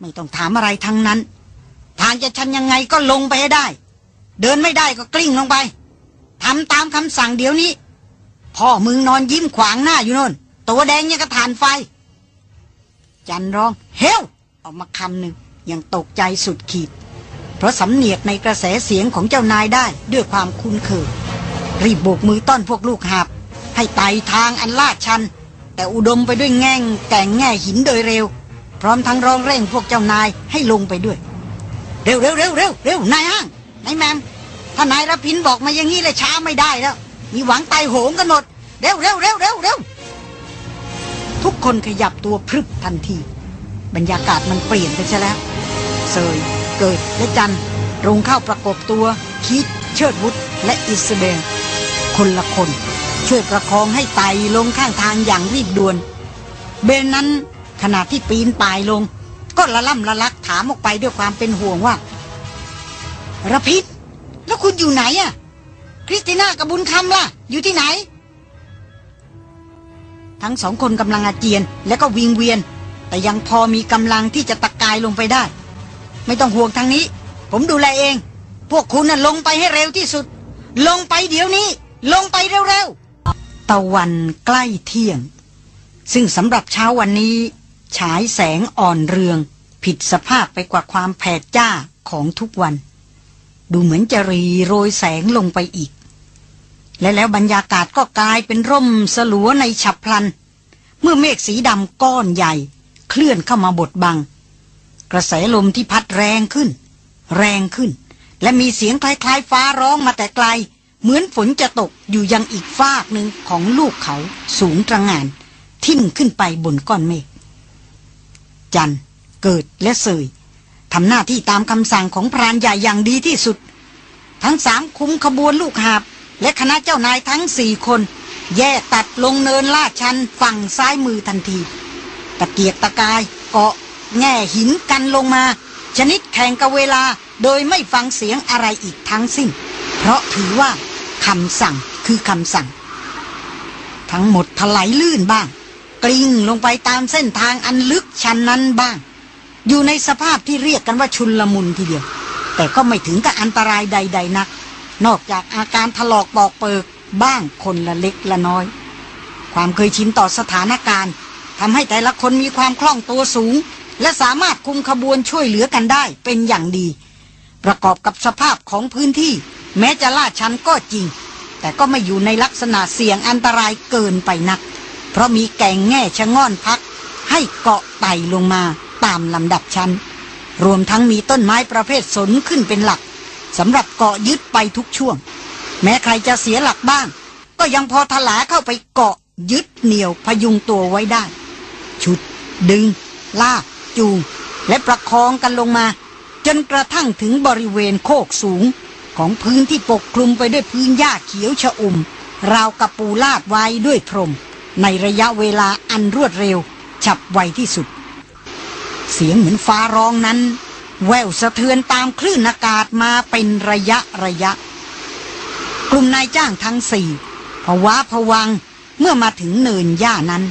ไม่ต้องถามอะไรทั้งนั้น ทางจะชันยังไงก็ลงไปให้ได้ เดินไม่ได้ก็กลิ้งลงไปทำตามคำสั่งเดี๋ยวนี้ พ่อมึงนอนยิ้มขวางหน้าอยู่โน่นตัวแดงยังกระฐานไฟ จันร้อง เฮล ออกมาคำหนึ่งอยังตกใจสุดขีด เพราะสำเนียกในกระแสเสียงของเจ้านายได้ด้วยความคุ้นเคยรีบโบกมือต้อนพวกลูกหาบ ให้ไต่ทางอันลาดชัน แต่อุดมไปด้วยแง่งแก่งแง่หินโดยเร็ว พร้อมทั้งร้องเร่งพวกเจ้านายให้ลงไปด้วย เร็วเร็วเร็วเร็วเร็วนายห้างนายแมมถ้านายรพินบอกมาอย่างนี้เลยช้าไม่ได้แล้ว มีหวังตายโหงกันหมดเร็วเร็วเร็วเร็วเร็วทุกคนขยับตัวพรึบทันที บรรยากาศมันเปลี่ยนไปซะแล้วเซยเกิดและจันตรงเข้าประกบตัว คิด เชิดวุฒและอิสเบลคนละคนชช่วยประคองให้ไต่ลงข้างทางอย่างรีบด่วน เบนนั้นขณะที่ปีนป่ายลง ก็ละล่ำละลักถามออกไปด้วยความเป็นห่วงว่าระพิษแล้วคุณอยู่ไหนอะคริสติน่ากับบุญคำล่ะ อยู่ที่ไหน ทั้งสองคนกำลังอาเจียน และก็วิงเวียน แต่ยังพอมีกำลังที่จะตะกายลงไปได้ ไม่ต้องห่วงทางนี้ ผมดูแลเอง พวกคุณน่ะลงไปให้เร็วที่สุด ลงไปเดี๋ยวนี้ ลงไปเร็วๆตะวันใกล้เที่ยง ซึ่งสำหรับเช้าวันนี้ ฉายแสงอ่อนเรือง ผิดสภาพไปกว่าความแผดจ้าของทุกวัน ดูเหมือนจะรีโรยแสงลงไปอีก และแล้วบรรยากาศก็กลายเป็นร่มสลัวในฉับพลัน เมื่อเมฆสีดำก้อนใหญ่ เคลื่อนเข้ามาบดบัง กระแสลมที่พัดแรงขึ้น แรงขึ้น และมีเสียงคล้ายๆ ฟ้าร้องมาแต่ไกล เหมือนฝนจะตกอยู่ยังอีกฟากหนึ่งของลูกเขาสูงตระงาน ทิ่มขึ้นไปบนก้อนเมฆจันเกิดและเสยทำหน้าที่ตามคำสั่งของพรานใหญ่อย่างดีที่สุด ทั้งสามคุมขบวนลูกหาบ และคณะเจ้านายทั้งสี่คน แยกตัดลงเนินลาดชันฝั่งซ้ายมือทันที ตะเกียกตะกายเกาะแง่หินกันลงมา ชนิดแข่งกับเวลาโดยไม่ฟังเสียงอะไรอีกทั้งสิ้น เพราะถือว่าคำสั่งคือคำสั่ง ทั้งหมดถลายลื่นบ้าง กลิ้งลงไปตามเส้นทางอันลึกชันนั้นบ้าง อยู่ในสภาพที่เรียกกันว่าชุนลมุนทีเดียว แต่ก็ไม่ถึงกับอันตรายใด ๆนัก นอกจากอาการถลอกปอกเปิกบ้างคนละเล็กละน้อย ความเคยชินต่อสถานการณ์ ทำให้แต่ละคนมีความคล่องตัวสูง และสามารถคุมขบวนช่วยเหลือกันได้เป็นอย่างดี ประกอบกับสภาพของพื้นที่ แม้จะลาดชันก็จริง แต่ก็ไม่อยู่ในลักษณะเสี่ยงอันตรายเกินไปนัก เพราะมีแก่งแง่ชะง่อนพัก ให้เกาะไต่ลงมาตามลำดับชั้น รวมทั้งมีต้นไม้ประเภทสนขึ้นเป็นหลักสำหรับเกาะยึดไปทุกช่วง แม้ใครจะเสียหลักบ้าง ก็ยังพอทลาเข้าไปเกาะยึดเหนี่ยวพยุงตัวไว้ได้ ชุด ดึง ลาก จูง และประคองกันลงมา จนกระทั่งถึงบริเวณโคกสูง ของพื้นที่ปกคลุมไปด้วยพื้นหญ้าเขียวชะอุ่ม ราวกับปูลาดไว้ด้วยพรม ในระยะเวลาอันรวดเร็ว ฉับไวที่สุด เสียงเหมือนฟ้าร้องนั้น แววสะเทือนตามคลื่นอากาศมาเป็นระยะระยะ กลุ่มนายจ้างทั้งสี่ภาวะผวังเมื่อมาถึงเนินหญ้านั้น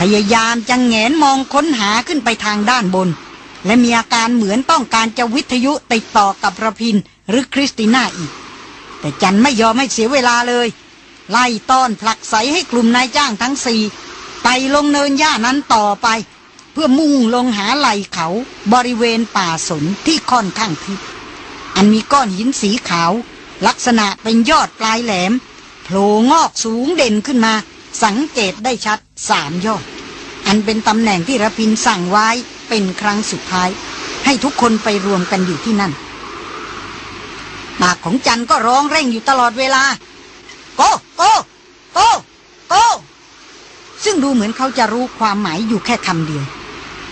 พยายามจะแงนมองค้นหาขึ้นไปทางด้านบน และมีอาการเหมือนต้องการจะวิทยุติดต่อกับระพินหรือคริสติน่าอีก แต่จันไม่ยอมให้เสียเวลาเลย ไล่ต้อนผลักใสให้กลุ่มนายจ้างทั้งสี่ไต่ลงเนินหญ้านั้นต่อไป เพื่อมุ่งลงหาไหล่เขาบริเวณป่าสนที่ค่อนข้างทึบอันมีก้อนหินสีขาว ลักษณะเป็นยอดปลายแหลมโผล่งอกสูงเด่นขึ้นมา สังเกตได้ชัดสามยอด อันเป็นตำแหน่งที่ระพินสั่งไว้เป็นครั้งสุดท้าย ให้ทุกคนไปรวมกันอยู่ที่นั่นปากของจันก็ร้องเร่งอยู่ตลอดเวลา โกโกโกโกซึ่งดูเหมือนเขาจะรู้ความหมายอยู่แค่คำเดียว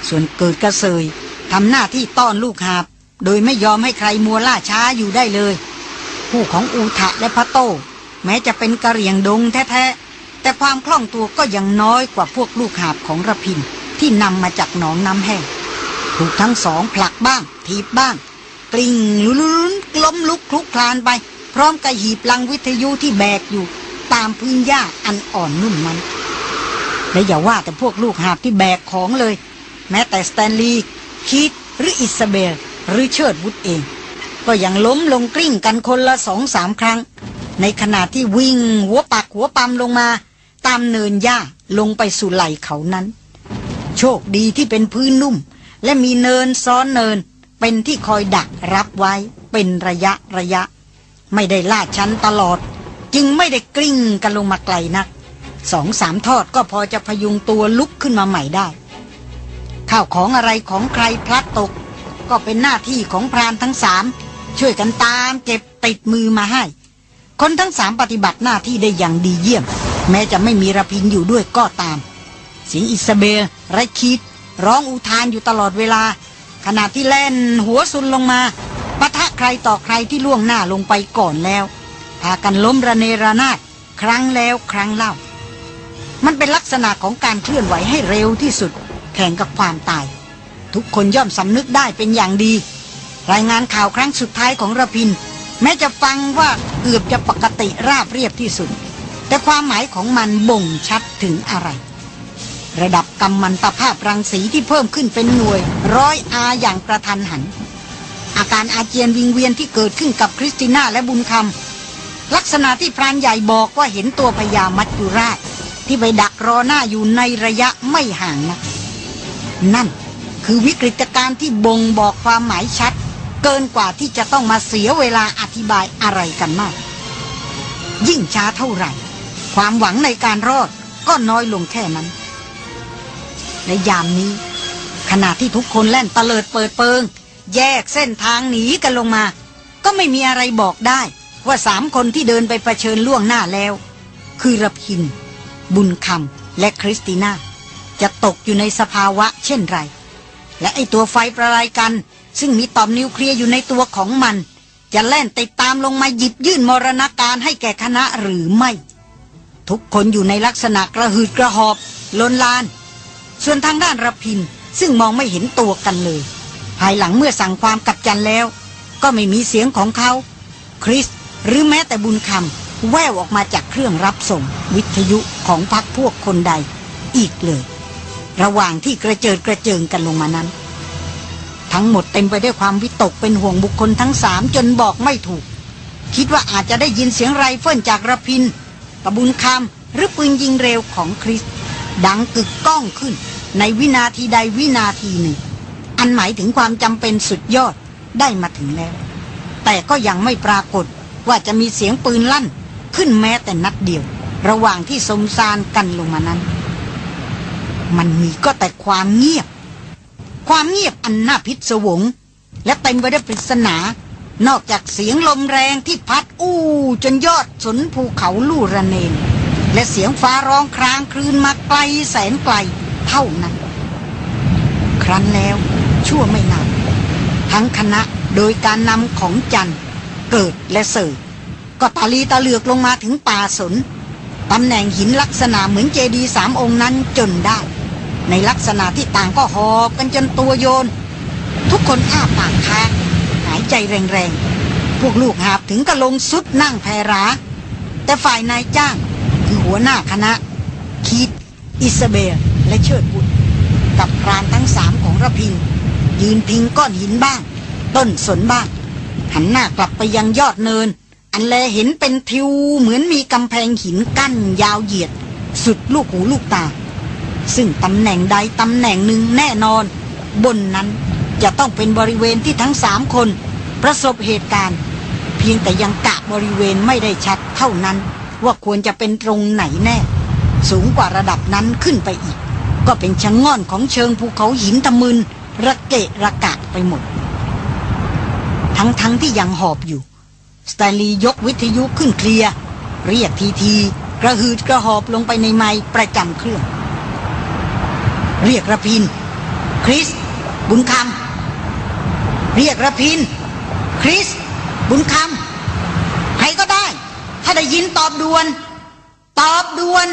ส่วนเกิดกระเซยทำหน้าที่ต้อนลูกหาบ โดยไม่ยอมให้ใครมัวล่าช้าอยู่ได้เลย ผู้ของอูทะและพระโต แม้จะเป็นกระเหรี่ยงดงแท้ๆ แต่ความคล่องตัวก็ยังน้อยกว่าพวกลูกหาบของระพินที่นำมาจากหนองน้ำแห้งถูกทั้งสองผลักบ้างถีบบ้าง กลิ้งหลุนๆล้มลุกคลุกคลานไป พร้อมกับหีบลังวิทยุที่แบกอยู่ ตามพื้นหญ้าอันอ่อนนุ่มนั้นและอย่าว่าแต่พวกลูกหาบที่แบกของเลย แม้แต่สแตนลีย์คีตหรืออิซาเบล หรือเชิดวุฒเอง ก็ยังล้มลงกลิ้งกันคนละสองสามครั้ง ในขณะที่วิ่งหัวปักหัวปั๊มลงมา ตามเนินหญ้าลงไปสู่ไหล่เขานั้น โชคดีที่เป็นพื้นนุ่ม และมีเนินซ้อนเนิน เป็นที่คอยดักรับไว้ เป็นระยะระยะ ไม่ได้ลาดชั้นตลอด จึงไม่ได้กลิ้งกันลงมาไกลนักสองสามทอดก็พอจะพยุงตัวลุกขึ้นมาใหม่ได้ ข้าวของอะไรของใครพลัดตก ก็เป็นหน้าที่ของพรานทั้งสามช่วยกันตามเก็บติดมือมาให้ คนทั้งสามปฏิบัติหน้าที่ได้อย่างดีเยี่ยม แม้จะไม่มีระพินอยู่ด้วยก็ตาม เสียงอิซาเบลไรคิด ร้องอุทานอยู่ตลอดเวลา ขณะที่แล่นหัวซุนลงมาปะทะใครต่อใครที่ล่วงหน้าลงไปก่อนแล้วพากันล้มระเนระนาดครั้งแล้วครั้งเล่า มันเป็นลักษณะของการเคลื่อนไหวให้เร็วที่สุด แข่งกับความตาย ทุกคนย่อมสำนึกได้เป็นอย่างดี รายงานข่าวครั้งสุดท้ายของระพิน แม้จะฟังว่าเกือบจะปกติราบเรียบที่สุด แต่ความหมายของมันบ่งชัดถึงอะไร ระดับกำมันตภาพรังสีที่เพิ่มขึ้นเป็นหน่วย ร้อยอาอย่างกระทันหัน อาการอาเจียนวิงเวียนที่เกิดขึ้นกับคริสติน่าและบุญคำลักษณะที่พรานใหญ่บอกว่าเห็นตัวพญามัจจุราช ที่ไปดักรอหน้าอยู่ในระยะไม่ห่างนะนั่นคือวิกฤตการณ์ที่บ่งบอกความหมายชัด เกินกว่าที่จะต้องมาเสียเวลาอธิบายอะไรกันมาก ยิ่งช้าเท่าไหร่ ความหวังในการรอดก็น้อยลงแค่นั้น ในยามนี้ ขณะที่ทุกคนแล่นตะเลิดเปิดเปิง แยกเส้นทางหนีกันลงมา ก็ไม่มีอะไรบอกได้ ว่าสามคนที่เดินไปประชิญล่วงหน้าแล้ว คือรพิน บุญคำและคริสติน่า จะตกอยู่ในสภาวะเช่นไร และไอตัวไฟประลายกัน ซึ่งมีต่อมนิวเคลียร์อยู่ในตัวของมัน จะแล่นติดตามลงมาหยิบยื่นมรณาการให้แก่คณะหรือไม่ ทุกคนอยู่ในลักษณะกระหืดกระหอบลนลาน ส่วนทางด้านระพินซึ่งมองไม่เห็นตัวกันเลย ภายหลังเมื่อสั่งความกับจันแล้ว ก็ไม่มีเสียงของเขา คริสหรือแม้แต่บุญคำแววออกมาจากเครื่องรับส่ง วิทยุของพักพวกคนใด อีกเลย ระหว่างที่กระเจิดกระเจิงกันลงมานั้น ทั้งหมดเต็มไปด้วยความวิตกเป็นห่วงบุคคลทั้งสามจนบอกไม่ถูก คิดว่าอาจจะได้ยินเสียงไรเฟิลจากระพิน กระบุญคำหรือปืนยิงเร็วของคริส ดังกึกก้องขึ้น ในวินาทีใดวินาทีหนึ่ง อันหมายถึงความจำเป็นสุดยอดได้มาถึงแล้ว แต่ก็ยังไม่ปรากฏว่าจะมีเสียงปืนลั่นขึ้นแม้แต่นัดเดียว ระหว่างที่สมซานกันลงมานั้น มันมีก็แต่ความเงียบ ความเงียบอันน่าพิศวง และเต็มไปด้วยปริศนา นอกจากเสียงลมแรงที่พัดอู้จนยอดสนภูเขาลู่ระเนงและเสียงฟ้าร้องครางคลืนมาไกลแสนไกลเท่านั้น ครั้นแล้วชั่วไม่นานทั้งคณะโดยการนำของจันเกิดและเสยก็ตาลีตาเหลือกลงมาถึงป่าสนตำแหน่งหินลักษณะเหมือนเจดีสามองค์นั้นจนได้ ในลักษณะที่ต่างก็หอบกันจนตัวโยน ทุกคนอ้าปากค้าง หายใจแรงๆ พวกลูกหาบถึงกระลงสุดนั่งแพราแต่ฝ่ายนายจ้างคือหัวหน้าคณะ คีตอิสเบลและเชิดบุตรกับพรานทั้งสามของระพินยืนพิงก้อนหินบ้าง ต้นสนบ้าง หันหน้ากลับไปยังยอดเนิน อันแลเห็นเป็นทิวเหมือนมีกำแพงหินกั้นยาวเหยียด สุดลูกหูลูกตา ซึ่งตำแหน่งใดตำแหน่งหนึ่งแน่นอน บนนั้น จะต้องเป็นบริเวณที่ทั้งสามคน ประสบเหตุการณ์ เพียงแต่ยังกะบริเวณไม่ได้ชัดเท่านั้น ว่าควรจะเป็นตรงไหนแน่ สูงกว่าระดับนั้นขึ้นไปอีก ก็เป็นชะงง่อนของเชิงภูเขาหินตะมึนระเกะระกะไปหมด ทั้งๆทที่ยังหอบอยู่สไตลียกวิทยุขึ้นเคลียร์เรียกทีทีกระหืดกระหอบลงไปในไม้ประจำเครื่อง เรียกระพิน คริส บุญคำ เรียกระพิน คริส บุญคำใครก็ได้ ถ้าได้ยินตอบด่วน ตอบด่วน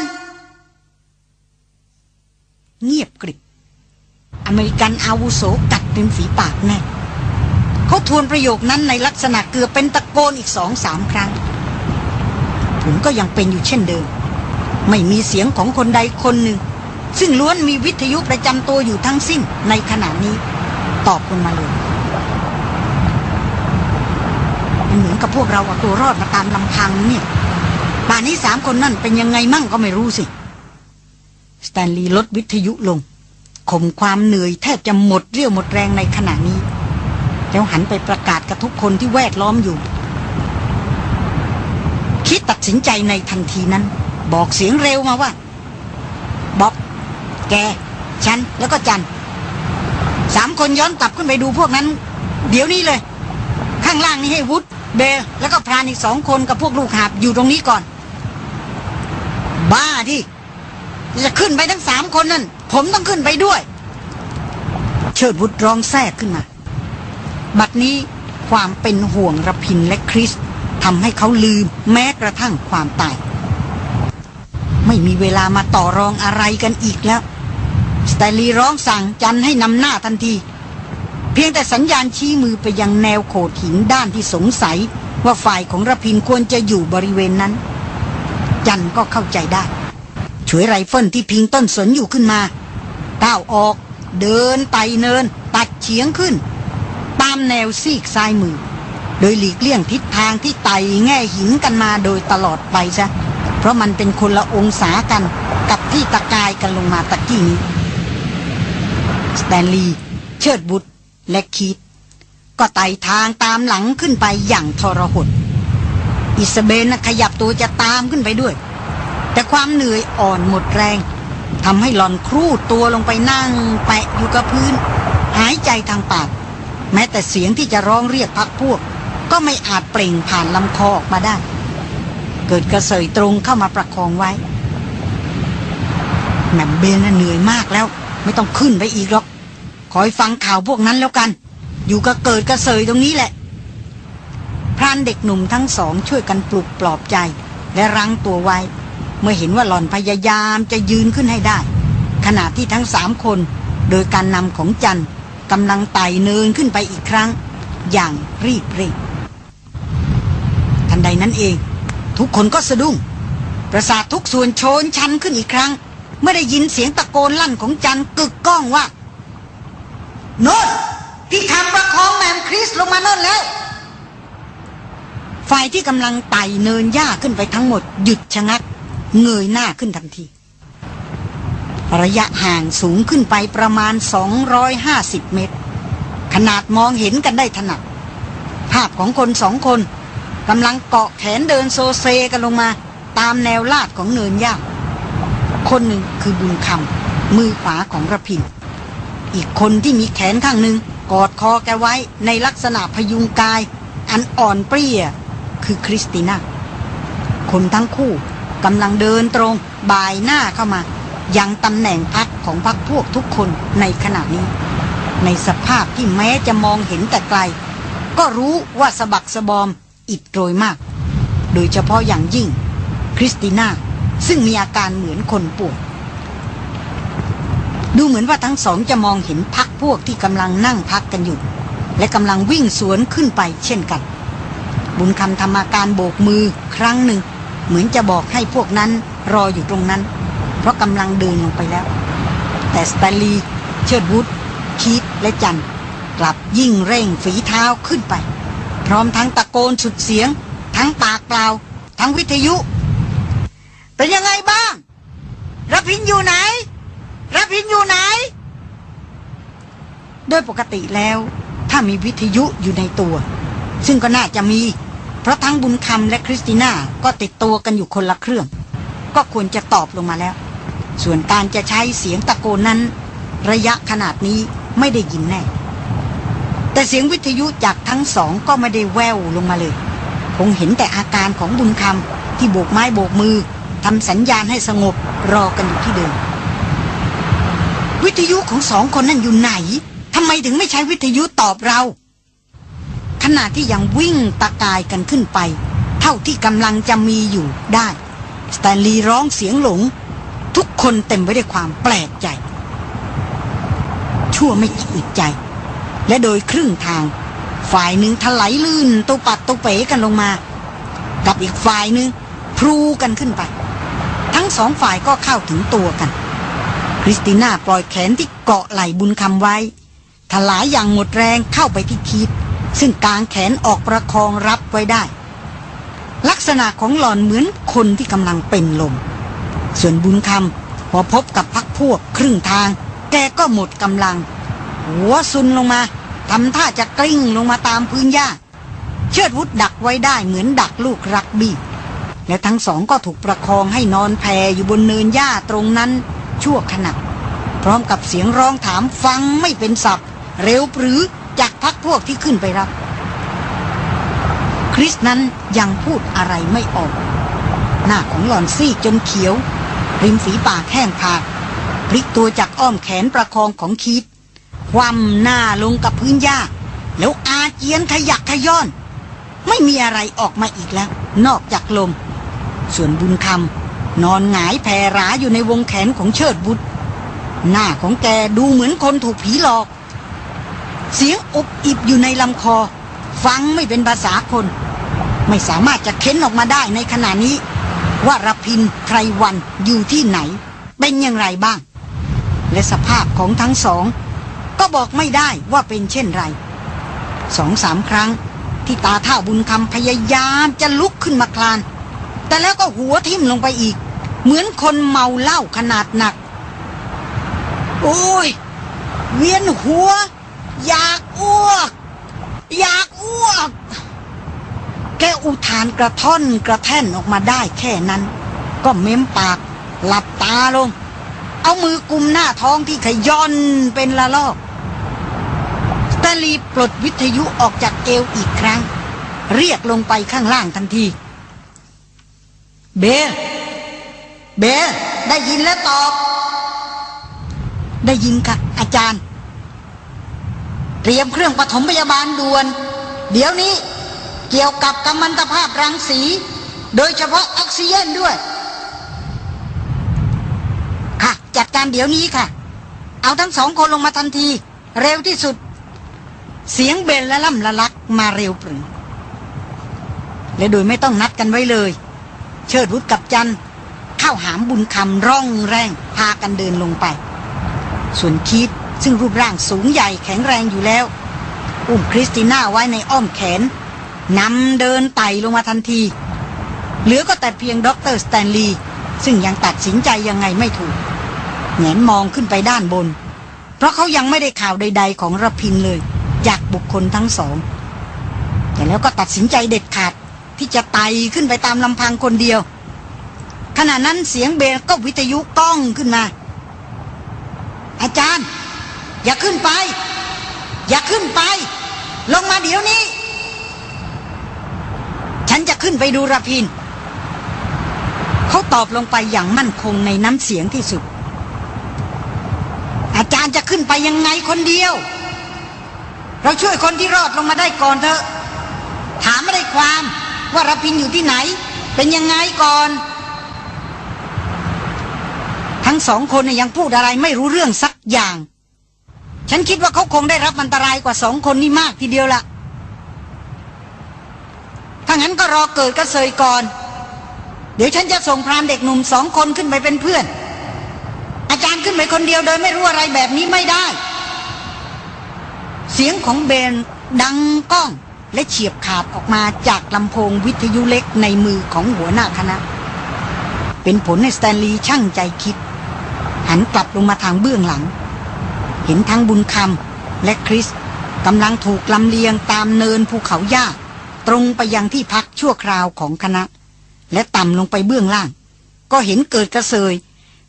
เงียบกริบ อเมริกันอาวุโสกัดริมฝีปากแน่เขาทวนประโยคนั้นในลักษณะเกือบเป็นตะโกนอีกสองสามครั้งผลก็ยังเป็นอยู่เช่นเดิม ไม่มีเสียงของคนใดคนหนึ่ง ซึ่งล้วนมีวิทยุประจำตัวอยู่ทั้งสิ้นในขณะนี้ ตอบลงมาเลย มันเหมือนกับพวกเราเอาตัวรอดมาตามลำพังเนี่ยป่านนี้สามคนนั่นเป็นยังไงมั่งก็ไม่รู้สิ สแตนลีย์ลดวิทยุลง ข่มความเหนื่อยแทบจะหมดเรี่ยวหมดแรงในขณะนี้ แล้วหันไปประกาศกับทุกคนที่แวดล้อมอยู่ คิดตัดสินใจในทันทีนั้น บอกเสียงเร็วมาว่าบ๊อบ แก ฉัน แล้วก็จันสามคนย้อนกลับขึ้นไปดูพวกนั้น เดี๋ยวนี้เลย ข้างล่างนี่ให้วุฒ เบลแล้วก็พรานอีกสองคนกับพวกลูกหาบอยู่ตรงนี้ก่อน บ้าที่จะขึ้นไปทั้งสามคนนั่น ผมต้องขึ้นไปด้วย เชิดวุฒร้องแทรกขึ้นมา บัดนี้ความเป็นห่วงระพินและคริสทำให้เขาลืมแม้กระทั่งความตาย ไม่มีเวลามาต่อรองอะไรกันอีกแล้วสไตลีร้องสั่งจันให้นำหน้าทันที เพียงแต่สัญญาณชี้มือไปยังแนวโขดหินด้านที่สงสัย ว่าฝ่ายของระพินควรจะอยู่บริเวณนั้น จันก็เข้าใจได้ฉวยไรเฟิลที่พิงต้นสนอยู่ขึ้นมาก้าวออก เดินไต่เนิน ตัดเฉียงขึ้น ตามแนวซีกซ้ายมือ โดยหลีกเลี่ยงทิศทางที่ไต่แง่หินกันมาโดยตลอดไปซะเพราะมันเป็นคนละองศากันกับที่ตะกายกันลงมาตะกี้นี้สแตนลีย์เชิดบุตร และคีตก็ไต่ทางตามหลังขึ้นไปอย่างทรหดอิสเบนขยับตัวจะตามขึ้นไปด้วย แต่ความเหนื่อยอ่อนหมดแรงทำให้หลอนครูดตัวลงไปนั่งแปะอยู่กับพื้น หายใจทางปาก แม้แต่เสียงที่จะร้องเรียกพักพวก ก็ไม่อาจเปล่งผ่านลำคอออกมาได้ เกิดกระเสยตรงเข้ามาประคองไว้แหม่มเบนเหนื่อยมากแล้ว ไม่ต้องขึ้นไปอีกหรอก อยฟังข่าวพวกนั้นแล้วกัน อยู่ก็เกิดกระเสยตรงนี้แหละ พรานเด็กหนุ่มทั้งสองช่วยกันปลุกปลอบใจ และรั้งตัวไว้ เมื่อเห็นว่าหล่อนพยายามจะยืนขึ้นให้ได้ ขณะที่ทั้งสามคน โดยการนำของจันกำลังไต่เนินขึ้นไปอีกครั้ง อย่างรีบเร่งทันใดนั้นเอง ทุกคนก็สะดุ้ง ประสาททุกส่วนโชนชันขึ้นอีกครั้งเมื่อได้ยินเสียงตะโกนลั่นของจันกึกก้องว่า โน่นพี่คำประคองแมมคริสลงมาโน่นแล้ว ฝ่ายที่กำลังไต่เนินหญ้าขึ้นไปทั้งหมด หยุดชะงัก เงยหน้าขึ้นทันที ระยะห่างสูงขึ้นไปประมาณ 250 เมตร ขนาดมองเห็นกันได้ถนัด ภาพของคนสองคนกำลังเกาะแขนเดินโซเซกันลงมาตามแนวลาดของเนินหญ้า คนหนึ่งคือบุญคำมือขวาของระพิน อีกคนที่มีแขนข้างหนึ่งกอดคอแกไว้ในลักษณะพยุงกาย อันอ่อนเปรี้ย คือคริสติน่าคนทั้งคู่กำลังเดินตรงบ่ายหน้าเข้ามา ยังตำแหน่งพักของพักพวกทุกคนในขณะนี้ ในสภาพที่แม้จะมองเห็นแต่ไกล ก็รู้ว่าสะบักสะบอมอิดโรยมาก โดยเฉพาะอย่างยิ่ง คริสติน่าซึ่งมีอาการเหมือนคนป่วย ดูเหมือนว่าทั้งสองจะมองเห็นพรรคพวกที่กำลังนั่งพักกันอยู่ และกำลังวิ่งสวนขึ้นไปเช่นกัน บุญคำทำอาการโบกมือครั้งหนึ่ง เหมือนจะบอกให้พวกนั้นรออยู่ตรงนั้น เพราะกำลังเดินลงไปแล้ว แต่สแตนลีย์เชิดวุฒคีตและจันกลับยิ่งเร่งฝีเท้าขึ้นไป พร้อมทั้งตะโกนสุดเสียง ทั้งปากเปล่า ทั้งวิทยุ เป็นยังไงบ้างรพินอยู่ไหน รพินอยู่ไหน โดยปกติแล้ว ถ้ามีวิทยุอยู่ในตัว ซึ่งก็น่าจะมี เพราะทั้งบุญคำและคริสติน่าก็ติดตัวกันอยู่คนละเครื่อง ก็ควรจะตอบลงมาแล้ว ส่วนการจะใช้เสียงตะโกนนั้น ระยะขนาดนี้ไม่ได้ยินแน่แต่เสียงวิทยุจากทั้งสองก็ไม่ได้แววลงมาเลย คงเห็นแต่อาการของบุญคำที่โบกไม้โบกมือทำสัญญาณให้สงบรอกันอยู่ที่เดิม วิทยุของสองคนนั่นอยู่ไหนทำไมถึงไม่ใช้วิทยุตอบเรา ขณะที่ยังวิ่งตะกายกันขึ้นไป เท่าที่กำลังจะมีอยู่ได้สแตนลีย์ร้องเสียงหลง ทุกคนเต็มไปด้วยความแปลกใจ ชั่วไม่กี่อึดใจ และโดยครึ่งทาง ฝ่ายหนึ่งถลายลื่นตุปัดตุเป๋กันลงมา กับอีกฝ่ายหนึ่งพลูกันขึ้นไป ทั้งสองฝ่ายก็เข้าถึงตัวกัน ริสติน่าปล่อยแขนที่เกาะไหล่บุญคำไว้ ถลายอย่างหมดแรงเข้าไปที่คีดซึ่งกางแขนออกประคองรับไว้ได้ ลักษณะของหล่อนเหมือนคนที่กำลังเป็นลม ส่วนบุญคำพอพบกับพักพวกครึ่งทาง แกก็หมดกำลัง หัวซุนลงมาทำท่าจะกลิ้งลงมาตามพื้นหญ้า เชิดวุฒดักไว้ได้เหมือนดักลูกรักบี้และทั้งสองก็ถูกประคองให้นอนแพอยู่บนเนินหญ้าตรงนั้น ชั่วขณะ พร้อมกับเสียงร้องถามฟังไม่เป็นสับเร็วปรือจากพักพวกที่ขึ้นไปรับ คริสนั้นยังพูดอะไรไม่ออก หน้าของหล่อนซี่จนเขียว ริมฝีปากแห้งผากพลิกตัวจากอ้อมแขนประคองของคีดคว่ำหน้าลงกับพื้นหญ้า แล้วอาเจียนขยักขย้อน ไม่มีอะไรออกมาอีกแล้ว นอกจากลม ส่วนบุญคำ นอนหงายแผ่ราอยู่ในวงแขนของเชิดบุตร หน้าของแกดูเหมือนคนถูกผีหลอก เสียงอบอิบอยู่ในลำคอ ฟังไม่เป็นภาษาคน ไม่สามารถจะเค้นออกมาได้ในขณะนี้ ว่ารพินไพรวันอยู่ที่ไหน เป็นอย่างไรบ้าง และสภาพของทั้งสอง ก็บอกไม่ได้ว่าเป็นเช่นไรสองสามครั้งที่ตาท่าบุญคำพยายามจะลุกขึ้นมาคลาน แต่แล้วก็หัวทิ่มลงไปอีก เหมือนคนเมาเหล้าขนาดหนัก โอ้ย เวียนหัว อยากอ้วก อยากอ้วก แกอุทานกระท่อนกระแท่นออกมาได้แค่นั้น ก็เม้มปากหลับตาลง เอามือกุมหน้าท้องที่ขย่อนเป็นละลอกสแตลีปลดวิทยุออกจากเอวอีกครั้ง เรียกลงไปข้างล่างทันที เบล เบลได้ยินแล้วตอบ ได้ยินค่ะ อาจารย์ เตรียมเครื่องปฐมพยาบาลด่วน เดี๋ยวนี้เกี่ยวกับกัมมันตภาพรังสี โดยเฉพาะออกซิเจนด้วย ค่ะ จัดการเดี๋ยวนี้ค่ะ เอาทั้งสองคนลงมาทันที เร็วที่สุด เสียงเบลและล่ำละลักมาเร็วปรื๋อและโดยไม่ต้องนัดกันไว้เลย เชิดวุฒกับจัน เข้าหามบุญคำร่องแร่งพากันเดินลงไป ส่วนคีตซึ่งรูปร่างสูงใหญ่แข็งแรงอยู่แล้ว อุ้มคริสติน่าไว้ในอ้อมแขนนำเดินไต่ลงมาทันที เหลือก็แต่เพียงด็อกเตอร์สแตนลีย์ซึ่งยังตัดสินใจยังไงไม่ถูกแงนมองขึ้นไปด้านบน เพราะเขายังไม่ได้ข่าวใด ๆ ของระพินเลย จากบุคคลทั้งสอง แต่แล้วก็ตัดสินใจเด็ดขาดที่จะไต่ขึ้นไปตามลำพังคนเดียว ขณะนั้นเสียงเบลก็วิทยุก้องขึ้นมา อาจารย์ อย่าขึ้นไป อย่าขึ้นไป ลงมาเดี๋ยวนี้ ฉันจะขึ้นไปดูระพิน เขาตอบลงไปอย่างมั่นคงในน้ำเสียงที่สุด อาจารย์จะขึ้นไปยังไงคนเดียว เราช่วยคนที่รอดลงมาได้ก่อนเถอะ ถามไม่ได้ความว่าระพินอยู่ที่ไหน เป็นยังไงก่อน ทั้งสองคนน่ยยังพูดอะไรไม่รู้เรื่องสักอย่าง ฉันคิดว่าเขาคงได้รับอันตรายกว่าสองคนนี้มากทีเดียวละถ้างั้นก็รอเกิดกระเซยก่อน เดี๋ยวฉันจะส่งพรานเด็กหนุ่มสองคนขึ้นไปเป็นเพื่อน อาจารย์ขึ้นไปคนเดียวโดยไม่รู้อะไรแบบนี้ไม่ได้ เสียงของเบนดังก้องและเฉียบขาดออกมาจากลำโพงวิทยุเล็กในมือของหัวหน้าคณะ เป็นผลให้สแตนลีย์ช่างใจคิด หันกลับลงมาทางเบื้องหลัง เห็นทั้งบุญคำและคริสกำลังถูกลำเลียงตามเนินภูเขาหญ้า ตรงไปยังที่พักชั่วคราวของคณะ และต่ำลงไปเบื้องล่าง ก็เห็นเกิดกระเซย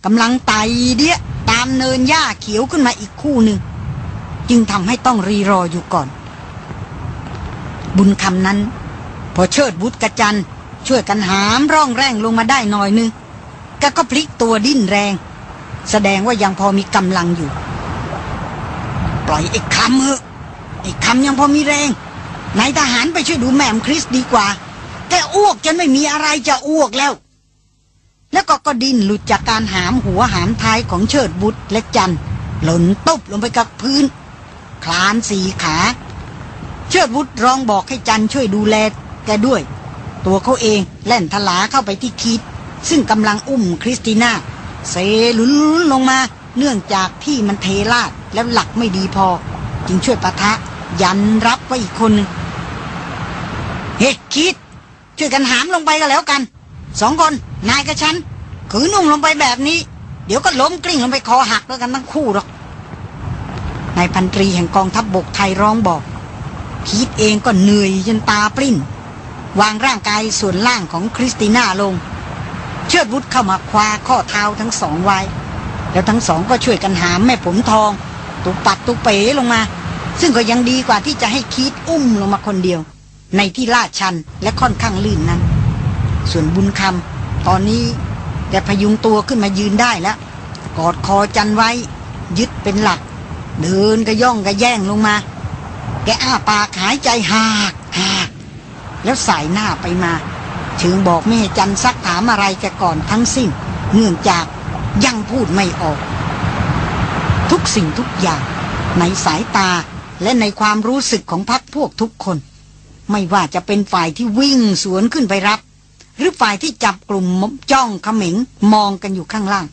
กำลังไต่เดี้ยตามเนินหญ้าเขียวขึ้นมาอีกคู่หนึ่ง จึงทำให้ต้องรีรออยู่ก่อน บุญคำนั้น พอเชิดบุตรกระจันช่วยกันหามร่องแร่งลงมาได้หน่อยนึงก็ก็พลิกตัวดิ้นแรง แสดงว่ายังพอมีกำลังอยู่ ปล่อยไอ้คำเถอะไอ้คำยังพอมีแรงนายทหารไปช่วยดูแม่มคริสดีกว่า แกอ้วกจนไม่มีอะไรจะอ้วกแล้ว แล้วก็ก็ดิ้นหลุดจากการหามหัวหามท้ายของเชิดบุตรและจันหล่นตบลงไปกับพื้น คลานสี่ขา เชิดบุตรร้องบอกให้จันช่วยดูแลแกด้วย ตัวเขาเองแล่นถลาเข้าไปที่คีต ซึ่งกำลังอุ้มคริสติน่า เซหลุนลงมา เนื่องจากที่มันเทลาดแล้วหลักไม่ดีพอ จึงช่วยปะทะ ยันรับไว้อีกคนนึงเฮ้คีต ช่วยกันหามลงไปก็แล้วกัน สองคน นายกับฉันขืนอุ้มลงไปแบบนี้ เดี๋ยวก็ล้มกลิ้งลงไปคอหักแล้วกันทั้งคู่หรอกนายพันตรีแห่งกองทัพบกไทยร้องบอกคิดเองก็เหนื่อยจนตาปริ้น วางร่างกายส่วนล่างของคริสติน่าลง เชิดวุฒเข้ามาคว้าข้อเท้าทั้งสองไว้ แล้วทั้งสองก็ช่วยกันหามแม่ผมทอง ตุปัดตุเป๋ลงมา ซึ่งก็ยังดีกว่าที่จะให้คิดอุ้มลงมาคนเดียว ในที่ลาดชันและค่อนข้างลื่นนั้น ส่วนบุญคำตอนนี้แกพยุงตัวขึ้นมายืนได้แล้ว กอดคอจันไว้ ยึดเป็นหลัก เดินกระย่องกระแย่งลงมา แกอ้าปากหายใจหากหากแล้วสายหน้าไปมา เชิงบอกไม่จันซักถามอะไรแกก่อนทั้งสิ้น เนื่องจากยังพูดไม่ออก ทุกสิ่งทุกอย่าง ในสายตาและในความรู้สึกของพักพวกทุกคน ไม่ว่าจะเป็นฝ่ายที่วิ่งสวนขึ้นไปรับ หรือฝ่ายที่จับกลุ่มจ้องเขม็งมองกันอยู่ข้างล่าง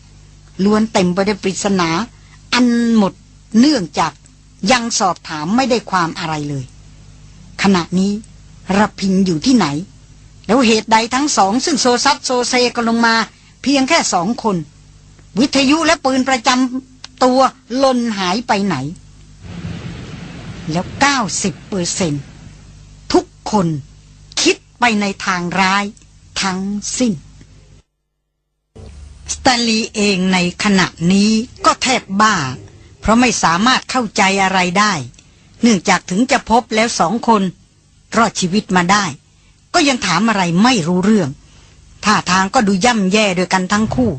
ล้วนเต็มไปด้วยปริศนา อันหมดเนื่องจากยังสอบถามไม่ได้ความอะไรเลย ขณะนี้ระพินอยู่ที่ไหน แล้วเหตุใดทั้งสอง ซึ่งโซซัดโซเซกันลงมา เพียงแค่สองคน วิทยุและปืนประจำตัวลนหายไปไหน แล้วเก้าสิบเปอร์เซนทุกคนคิดไปในทางร้ายทั้งสิ้น สตนลีเองในขณะนี้ก็แทบบ้า เพราะไม่สามารถเข้าใจอะไรได้ เนื่องจากถึงจะพบแล้วสองคน รอดชีวิตมาได้ ก็ยังถามอะไรไม่รู้เรื่อง ท่าทางก็ดูย่ำแย่ด้วยกันทั้งคู่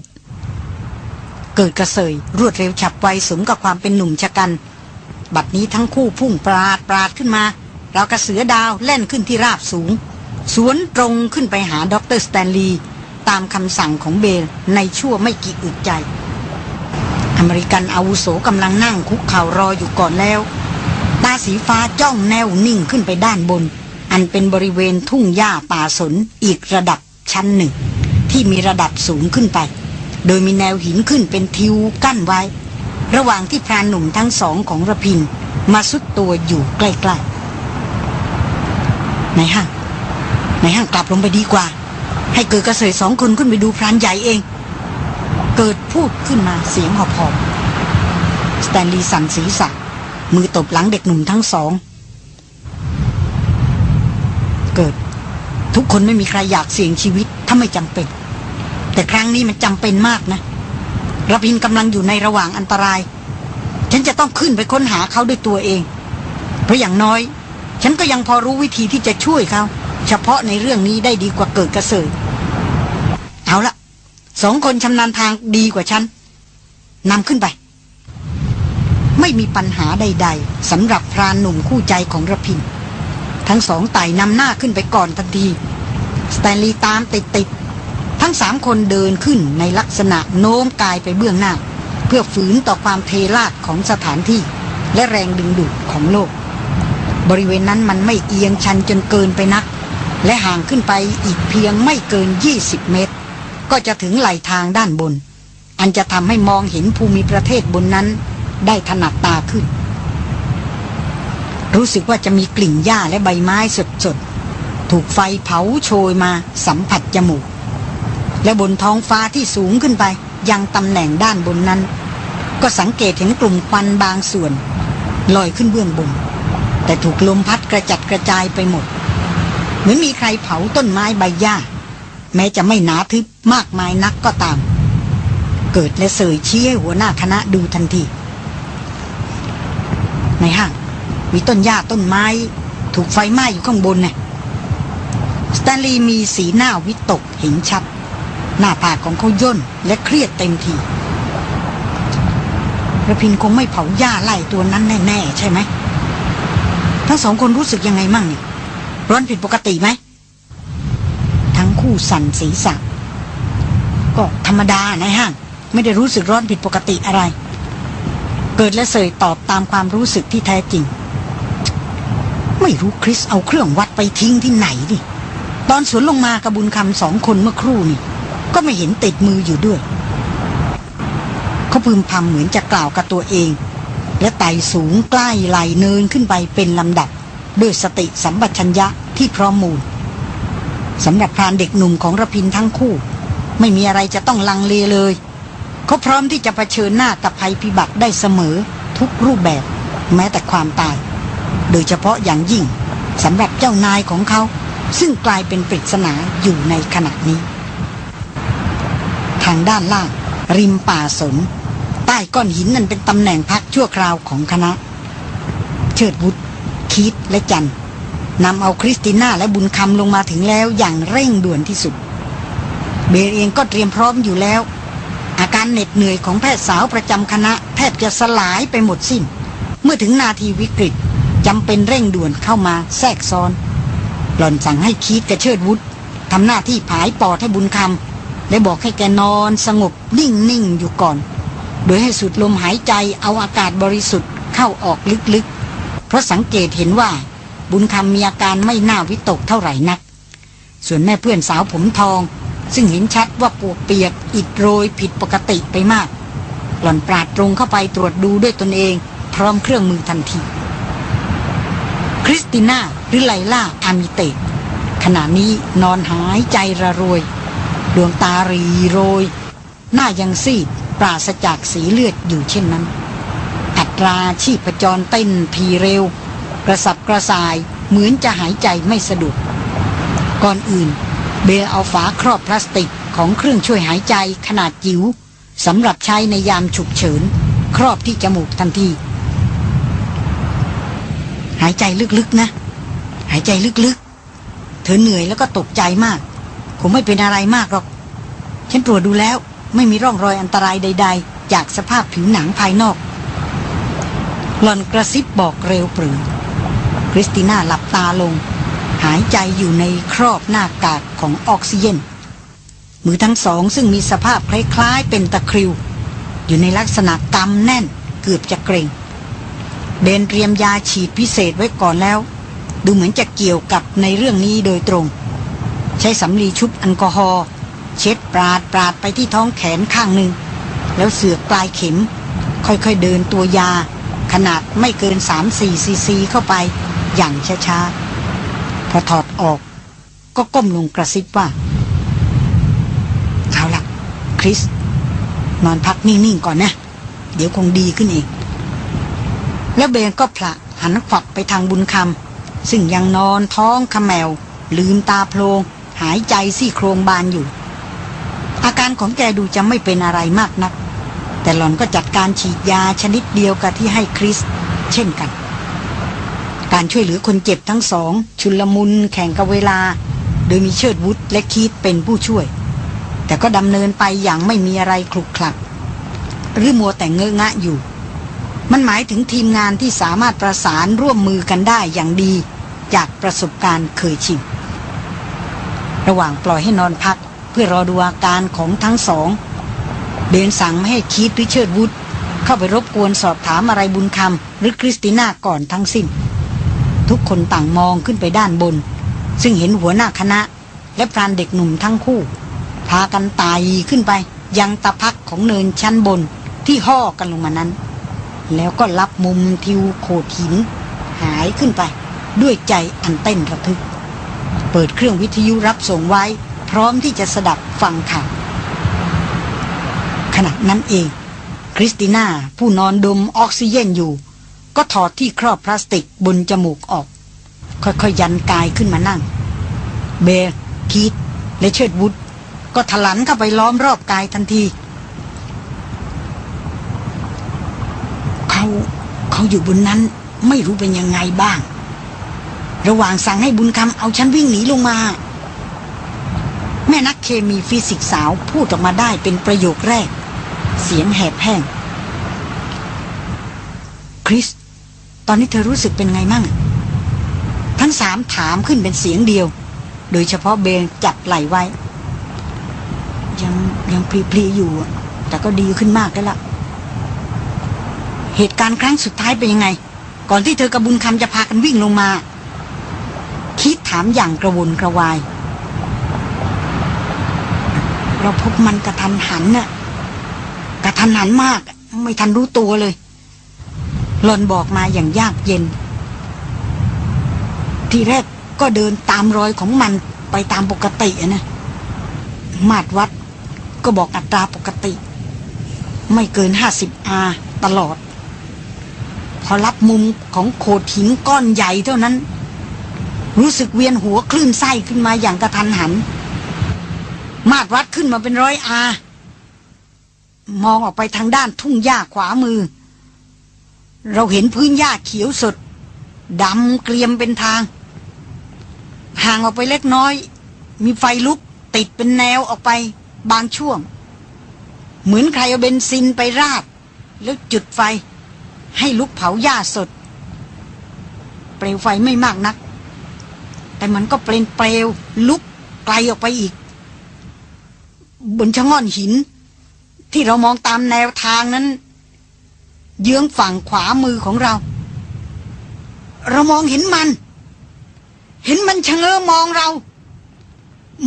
เกิดกระเสยรวดเร็วฉับไวสมกับความเป็นหนุ่มชะกัน บัดนี้ทั้งคู่พุ่งปราดปราดขึ้นมา ราวกะเสือดาวแล่นขึ้นที่ราบสูง สวนตรงขึ้นไปหาด็อกเตอร์สแตนลีย์ตามคำสั่งของเบลในชั่วไม่กี่อึดใจ อเมริกันอาวุโสกำลังนั่งคุกเข่ารออยู่ก่อนแล้ว ตาสีฟ้าจ้องแน่วนิ่งขึ้นไปด้านบน อันเป็นบริเวณทุ่งหญ้าป่าสนอีกระดับชั้นหนึ่ง ที่มีระดับสูงขึ้นไป โดยมีแนวหินขึ้นเป็นทิวกั้นไว้ ระหว่างที่พรานหนุ่มทั้งสองของระพินมาทรุดตัวอยู่ใกล้ๆนายห้างนายห้างกลับลงไปดีกว่า ให้เกิดกะเส่ยสองคนขึ้นไปดูพรานใหญ่เอง เกิดพูดขึ้นมาเสียงหอบหอบสแตนลีย์สั่นศีรษะมือตบหลังเด็กหนุ่มทั้งสอง เกิด ทุกคนไม่มีใครอยากเสี่ยงชีวิตถ้าไม่จำเป็น แต่ครั้งนี้มันจำเป็นมากนะระพินกำลังอยู่ในระหว่างอันตราย ฉันจะต้องขึ้นไปค้นหาเขาด้วยตัวเอง เพราะอย่างน้อย ฉันก็ยังพอรู้วิธีที่จะช่วยเขา เฉพาะในเรื่องนี้ได้ดีกว่าเกิดกระเสยเอาละสองคนชำนาญทางดีกว่าฉันนำขึ้นไป ไม่มีปัญหาใด ๆสำหรับพรานหนุ่มคู่ใจของระพิน ทั้งสองไต่นำหน้าขึ้นไปก่อนทันทีสแตนลีย์ตามติดๆทั้งสามคนเดินขึ้นในลักษณะโน้มกายไปเบื้องหน้า เพื่อฝืนต่อความเทราดของสถานที่ และแรงดึงดูดของโลก บริเวณนั้นมันไม่เอียงชันจนเกินไปนัก และห่างขึ้นไปอีกเพียงไม่เกิน 20 เมตร ก็จะถึงไหลทางด้านบน อันจะทำให้มองเห็นภูมิประเทศบนนั้นได้ถนัดตาขึ้น รู้สึกว่าจะมีกลิ่นหญ้าและใบไม้สดๆ ถูกไฟเผาโชยมาสัมผัสจมูก และบนท้องฟ้าที่สูงขึ้นไป ยังตำแหน่งด้านบนนั้น ก็สังเกตเห็นกลุ่มควันบางส่วน ลอยขึ้นเบื้องบน แต่ถูกลมพัดกระจัดกระจายไปหมด เหมือนมีใครเผาต้นไม้ใบหญ้า แม้จะไม่หนาทึบมากมายนักก็ตาม เกิดและเสยชี้ให้หัวหน้าคณะดูทันทีในห้าง มีต้นหญ้าต้นไม้ ถูกไฟไหม้อยู่ข้างบนนี่ยสแตนลีย์มีสีหน้าวิตกเห็นชัด หน้าผากของเขาย่นและเครียดเต็มทีระพินคงไม่เผาหญ้าไล่ตัวนั้นแน่ๆใช่ไหมทั้งสองคนรู้สึกยังไงมั่งเนี่ยร้อนผิดปกติไหม ทั้งคู่สั่นศีรษะก็ธรรมดาในห้าง ไม่ได้รู้สึกร้อนผิดปกติอะไร เกิดและเสยตอบตามความรู้สึกที่แท้จริง ไม่รู้คริสเอาเครื่องวัดไปทิ้งที่ไหนดิตอนสวนลงมากระบุญคำสองคนเมื่อครู่นี่ ก็ไม่เห็นติดมืออยู่ด้วย เขาพึมพำเหมือนจะกล่าวกับตัวเอง และไต่สูงใกล้ไหลเนินขึ้นไปเป็นลำดับ ด้วยสติสัมปชัญญะที่พร้อมมูลสำหรับพรานเด็กหนุ่มของระพินทั้งคู่ ไม่มีอะไรจะต้องลังเลเลย เขาพร้อมที่จะะเผชิญหน้ากับภัยพิบัติได้เสมอทุกรูปแบบ แม้แต่ความตาย โดยเฉพาะอย่างยิ่งสำหรับเจ้านายของเขา ซึ่งกลายเป็นปริศนาอยู่ในขณะนี้ ทางด้านล่าง ริมป่าสน ใต้ก้อนหินนั่นเป็นตำแหน่งพักชั่วคราวของคณะ เชิดวุฒคีตและจันนำเอาคริสติน่าและบุญคำลงมาถึงแล้วอย่างเร่งด่วนที่สุด เบลเองก็เตรียมพร้อมอยู่แล้ว อาการเหน็ดเหนื่อยของแพทย์สาวประจำคณะแทบจะสลายไปหมดสิ้น เมื่อถึงนาทีวิกฤต จำเป็นเร่งด่วนเข้ามาแทรกซ้อน หล่อนสั่งให้คีตกะเชิดวุฒทำหน้าที่ผายปอดให้บุญคำและบอกให้แกนอนสงบนิ่งๆอยู่ก่อน โดยให้สูดลมหายใจเอาอากาศบริสุทธิ์เข้าออกลึกๆ เพราะสังเกตเห็นว่าบุญคำมีอาการไม่น่าวิตกเท่าไหร่นัก ส่วนแม่เพื่อนสาวผมทอง ซึ่งเห็นชัดว่าปวกเปียกอิดโรยผิดปกติไปมาก หล่อนปราดตรงเข้าไปตรวจดูด้วยตนเอง พร้อมเครื่องมือทันที คริสติน่าหรือไลล่าอามิเตตขณะนี้นอนหายใจระรวย ดวงตารีโรย หน้ายังซีดปราศจากสีเลือดอยู่เช่นนั้น อัตราชีพจรเต้นทีเร็ว กระสับกระส่ายเหมือนจะหายใจไม่สะดวกก่อนอื่น เบลเอาฝาครอบพลาสติกของเครื่องช่วยหายใจขนาดจิ๋วสำหรับใช้ในยามฉุกเฉิน ครอบที่จมูกทันที หายใจลึกๆนะ หายใจลึกๆ เธอเหนื่อยแล้วก็ตกใจมาก คงไม่เป็นอะไรมากหรอก ฉันตรวจดูแล้วไม่มีร่องรอยอันตรายใด ๆ จากสภาพผิวหนังภายนอกหลอนกระซิบบอกเร็วปรือ คริสติน่าหลับตาลง หายใจอยู่ในครอบหน้ากากของออกซิเจน มือทั้งสองซึ่งมีสภาพคล้ายๆ เป็นตะคริว อยู่ในลักษณะกำแน่นเกือบจะเกร็ง เบนเตรียมยาฉีดพิเศษไว้ก่อนแล้ว ดูเหมือนจะเกี่ยวกับในเรื่องนี้โดยตรง ใช้สำลีชุบแอลกอฮอล์เช็ดปราดปราดไปที่ท้องแขนข้างหนึ่ง แล้วเสือกปลายเข็ม ค่อยๆเดินตัวยา ขนาดไม่เกิน 3-4ซีซีเข้าไปอย่างช้าๆ พอถอดออกก็ก้มลงกระซิบว่า เอาละคริส นอนพักนิ่ง ๆ ก่อนนะ เดี๋ยวคงดีขึ้นเอง แล้วเบนก็ผละหันขวับไปทางบุญคำซึ่งยังนอนท้องขมแมว ลืมตาโพลงหายใจซี่โครงบานอยู่ อาการของแกดูจะไม่เป็นอะไรมากนัก แต่หล่อนก็จัดการฉีดยาชนิดเดียวกับที่ให้คริส เช่นกัน การช่วยเหลือคนเจ็บทั้งสอง ชุลมุนแข่งกับเวลา โดยมีเชิดวุฒและคีตเป็นผู้ช่วย แต่ก็ดำเนินไปอย่างไม่มีอะไรคลุกคลัก หรือมัวแต่เงอะงะอยู่ มันหมายถึงทีมงานที่สามารถประสานร่วมมือกันได้อย่างดี จากประสบการณ์เคยชินระหว่างปล่อยให้นอนพัก เพื่อรอดูอาการของทั้งสอง เบนสั่งไม่ให้คีตหรือเชิดวุฒเข้าไปรบกวนสอบถามอะไรบุญคำหรือคริสติน่าก่อนทั้งสิ้น ทุกคนต่างมองขึ้นไปด้านบน ซึ่งเห็นหัวหน้าคณะ และพรานเด็กหนุ่มทั้งคู่ พากันตายขึ้นไปยังตะพักของเนินชั้นบนที่ห่อกันลงมานั้น แล้วก็รับมุมทิวโขดหิน หายขึ้นไป ด้วยใจอันเต้นระทึก เปิดเครื่องวิทยุรับส่งไว้ พร้อมที่จะสดับฟังข่าวขณะนั้นเอง คริสติน่าผู้นอนดมออกซิเจนอยู่ ก็ถอดที่ครอบพลาสติกบนจมูกออก ค่อยๆยันกายขึ้นมานั่ง เบร์คีตและเชิดวุฒก็ถลันเข้าไปล้อมรอบกายทันที เขาเขาอยู่บนนั้นไม่รู้เป็นยังไงบ้าง ระหว่างสั่งให้บุญคำเอาฉันวิ่งหนีลงมา แม่นักเคมีฟิสิกสาวพูดออกมาได้เป็นประโยคแรก เสียงแหบแห้งคริส ตอนนี้เธอรู้สึกเป็นไงมั่ง ทั้งสามถามขึ้นเป็นเสียงเดียว โดยเฉพาะเบนจับไหลไว้ ยังยังพลีๆอยู่ แต่ก็ดีขึ้นมากแล้วล่ะ เหตุการณ์ครั้งสุดท้ายเป็นยังไง ก่อนที่เธอกับบุญคำจะพากันวิ่งลงมา คิดถามอย่างกระวนกระวาย เราพบมันกระทันหันน่ะกระทันหันมากไม่ทันรู้ตัวเลยหลอนบอกมาอย่างยากเย็น ทีแรกก็เดินตามรอยของมันไปตามปกตินะ มาตรวัดก็บอกอัตราปกติ ไม่เกินห้าสิบอาตลอด พอรับมุมของโขดหินก้อนใหญ่เท่านั้น รู้สึกเวียนหัวคลื่นไส้ขึ้นมาอย่างกระทันหัน มาตรวัดขึ้นมาเป็นร้อยอา มองออกไปทางด้านทุ่งหญ้าขวามือ เราเห็นพื้นหญ้าเขียวสดดำเกรียมเป็นทาง ห่างออกไปเล็กน้อย มีไฟลุกติดเป็นแนวออกไปบางช่วง เหมือนใครเอาเบนซินไปราด แล้วจุดไฟ ให้ลุกเผาหญ้าสด เปลวไฟไม่มากนัก แต่มันก็เปลนเปลวลุกไกลออกไปอีก บนชะง่อนหิน ที่เรามองตามแนวทางนั้น เยื้องฝั่งขวามือของเรา เรามองเห็นมัน เห็นมันชะเง้อมองเรา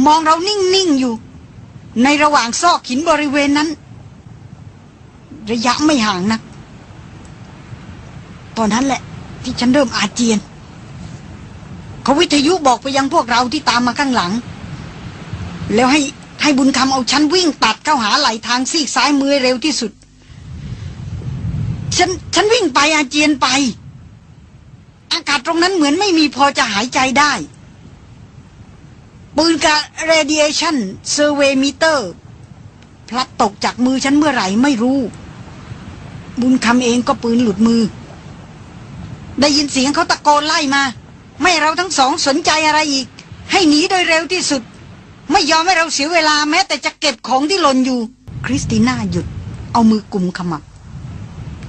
มองเรานิ่ง ๆ อยู่ ในระหว่างซอกหินบริเวณนั้น ระยะไม่ห่างนัก ตอนนั้นแหละ ที่ฉันเริ่มอาเจียน เขาวิทยุบอกไปยังพวกเราที่ตามมาข้างหลัง แล้วให้ให้บุญคำเอาฉันวิ่งตัดเข้าหาไหลทางซีกซ้ายมือเร็วที่สุด ฉันฉันวิ่งไปอาเจียนไป อากาศตรงนั้นเหมือนไม่มีพอจะหายใจได้ปืนกับ radiation survey meter พลัดตกจากมือฉันเมื่อไหร่ไม่รู้ บุญคำเองก็ปืนหลุดมือ ได้ยินเสียงเขาตะโกนไล่มา ไม่เราทั้งสองสนใจอะไรอีก ให้หนีโดยเร็วที่สุด ไม่ยอมให้เราเสียเวลาแม้แต่จะเก็บของที่หล่นอยู่ คริสติน่าหยุด เอามือกุมขมับ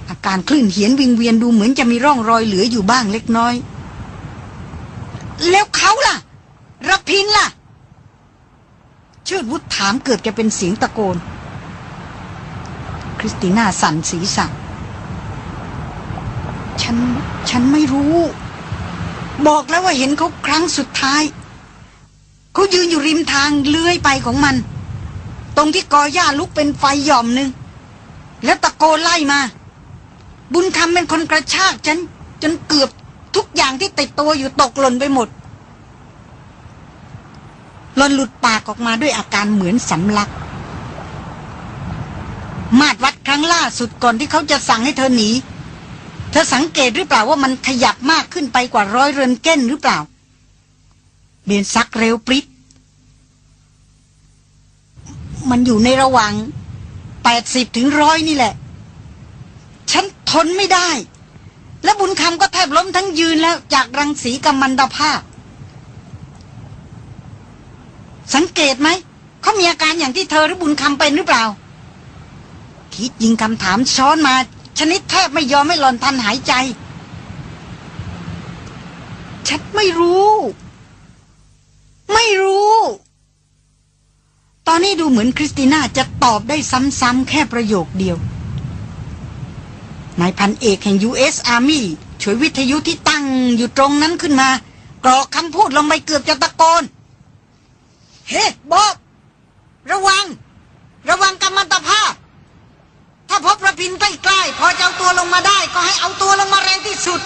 อาการคลื่นเหียนวิงเวียนดูเหมือนจะมีร่องรอยเหลืออยู่บ้างเล็กน้อย แล้วเขาล่ะรพินล่ะ เชิดวุฒถามเกือบจะเป็นเสียงตะโกน คริสติน่าสั่นศีรษะฉัน ฉันไม่รู้ บอกแล้วว่าเห็นเขาครั้งสุดท้าย เขายืนอยู่ริมทางเลื้อยไปของมัน ตรงที่กอหญ้าลุกเป็นไฟหย่อมหนึ่ง แล้วตะโกนไล่มา บุญคำเป็นคนกระชากฉัน จนเกือบทุกอย่างที่ติดตัวอยู่ตกหล่นไปหมดหลอนหลุดปากออกมาด้วยอาการเหมือนสำลัก มาดวัดครั้งล่าสุดก่อนที่เขาจะสั่งให้เธอหนี เธอสังเกตหรือเปล่าว่ามันขยับมากขึ้นไปกว่าร้อยเรือนเก้นหรือเปล่า เบนซักเร็วปริ๊ดมันอยู่ในระหว่างแปดสิบถึงร้อยนี่แหละ ฉันทนไม่ได้ และบุญคำก็แทบล้มทั้งยืนแล้วจากรังสีกัมมันตภาพ สังเกตไหม เขามีอาการอย่างที่เธอหรือบุญคำเป็นหรือเปล่า คิดยิงคำถามช้อนมา ชนิดแทบไม่ยอมให้หลอนทันหายใจ ฉันไม่รู้ ไม่รู้ ตอนนี้ดูเหมือนคริสติน่าจะตอบได้ซ้ำๆแค่ประโยคเดียวนายพันเอกแห่ง U.S. Army ช่วยวิทยุที่ตั้งอยู่ตรงนั้นขึ้นมา กรอกคำพูดลงไปเกือบจะตะโกน เฮ้บอกระวัง ระวังกัมมันตภาพ ถ้าพบระพินใกล้ๆพอจะเอาตัวลงมาได้ ก็ให้เอาตัวลงมาแรงที่สุด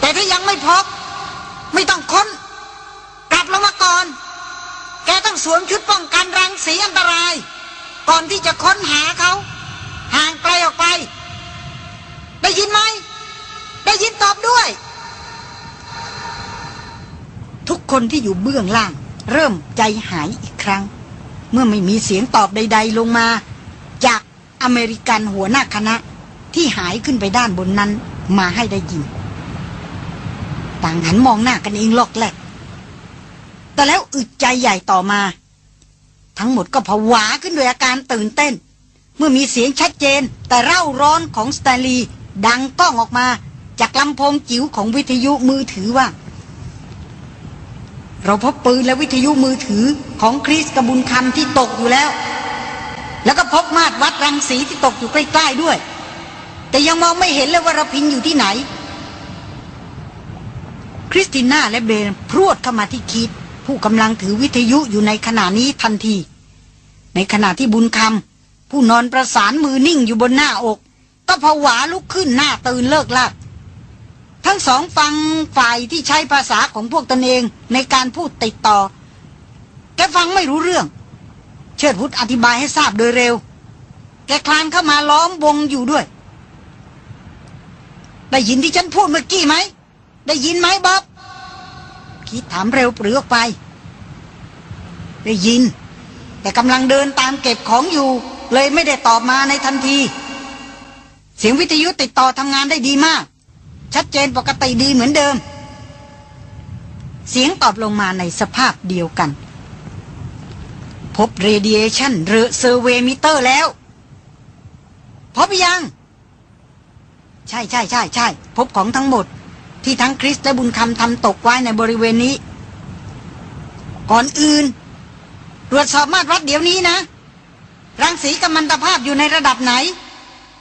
แต่ถ้ายังไม่พบ ไม่ต้องค้น กลับลงมาก่อน แกต้องสวมชุดป้องกันรังสีอันตราย ก่อนที่จะค้นหาเขา ห่างไกลออกไป ได้ยินไหม ได้ยินตอบด้วย ทุกคนที่อยู่เบื้องล่าง เริ่มใจหายอีกครั้ง เมื่อไม่มีเสียงตอบใด ๆ ลงมา อเมริกันหัวหน้าคณะที่หายขึ้นไปด้านบนนั้นมาให้ได้ยิน ต่างหันมองหน้ากันเองลอกแหลก แต่แล้วอึดใจใหญ่ต่อมา ทั้งหมดก็ผวาขึ้นโดยอาการตื่นเต้น เมื่อมีเสียงชัดเจนแต่เร่าร้อนของสแตลีดังก้องออกมาจากลำโพงจิ๋วของวิทยุมือถือว่า เราพบปืนและวิทยุมือถือของคริสกบุญคำที่ตกอยู่แล้ว แล้วก็พบมาตรวัดรังสีที่ตกอยู่ใกล้ ๆด้วย แต่ยังมองไม่เห็นเลยว่ารพินอยู่ที่ไหน คริสติน่าและเบนพรวดเข้ามาที่คิด ผู้กำลังถือวิทยุอยู่ในขณะนี้ทันที ในขณะที่บุญคำผู้นอนประสานมือนิ่งอยู่บนหน้าอก ก็ผวาลุกขึ้นหน้าตื่นเลิกลากทั้งสองฟังฝ่ายที่ใช้ภาษาของพวกตนเองในการพูดติดต่อ แกฟังไม่รู้เรื่อง เชิดวุฒอธิบายให้ทราบโดยเร็ว แกคลานเข้ามาล้อมวงอยู่ด้วย ได้ยินที่ฉันพูดเมื่อกี้ไหม ได้ยินไหมบ๊อบคิดถามเร็วปรือออกไป ได้ยิน แต่กำลังเดินตามเก็บของอยู่ เลยไม่ได้ตอบมาในทันที เสียงวิทยุติดต่อทำงานได้ดีมาก ชัดเจนปกติดีเหมือนเดิม เสียงตอบลงมาในสภาพเดียวกัน พบ radiation หรือ survey meter แล้ว พบยัง ใช่ใช่ใช่ใช่พบของทั้งหมด ที่ทั้งคริสและบุญคำทำตกไว้ในบริเวณนี้ ก่อนอื่น ตรวจสอบมาตรวัดเดี๋ยวนี้นะ รังสีกัมมันตภาพอยู่ในระดับไหน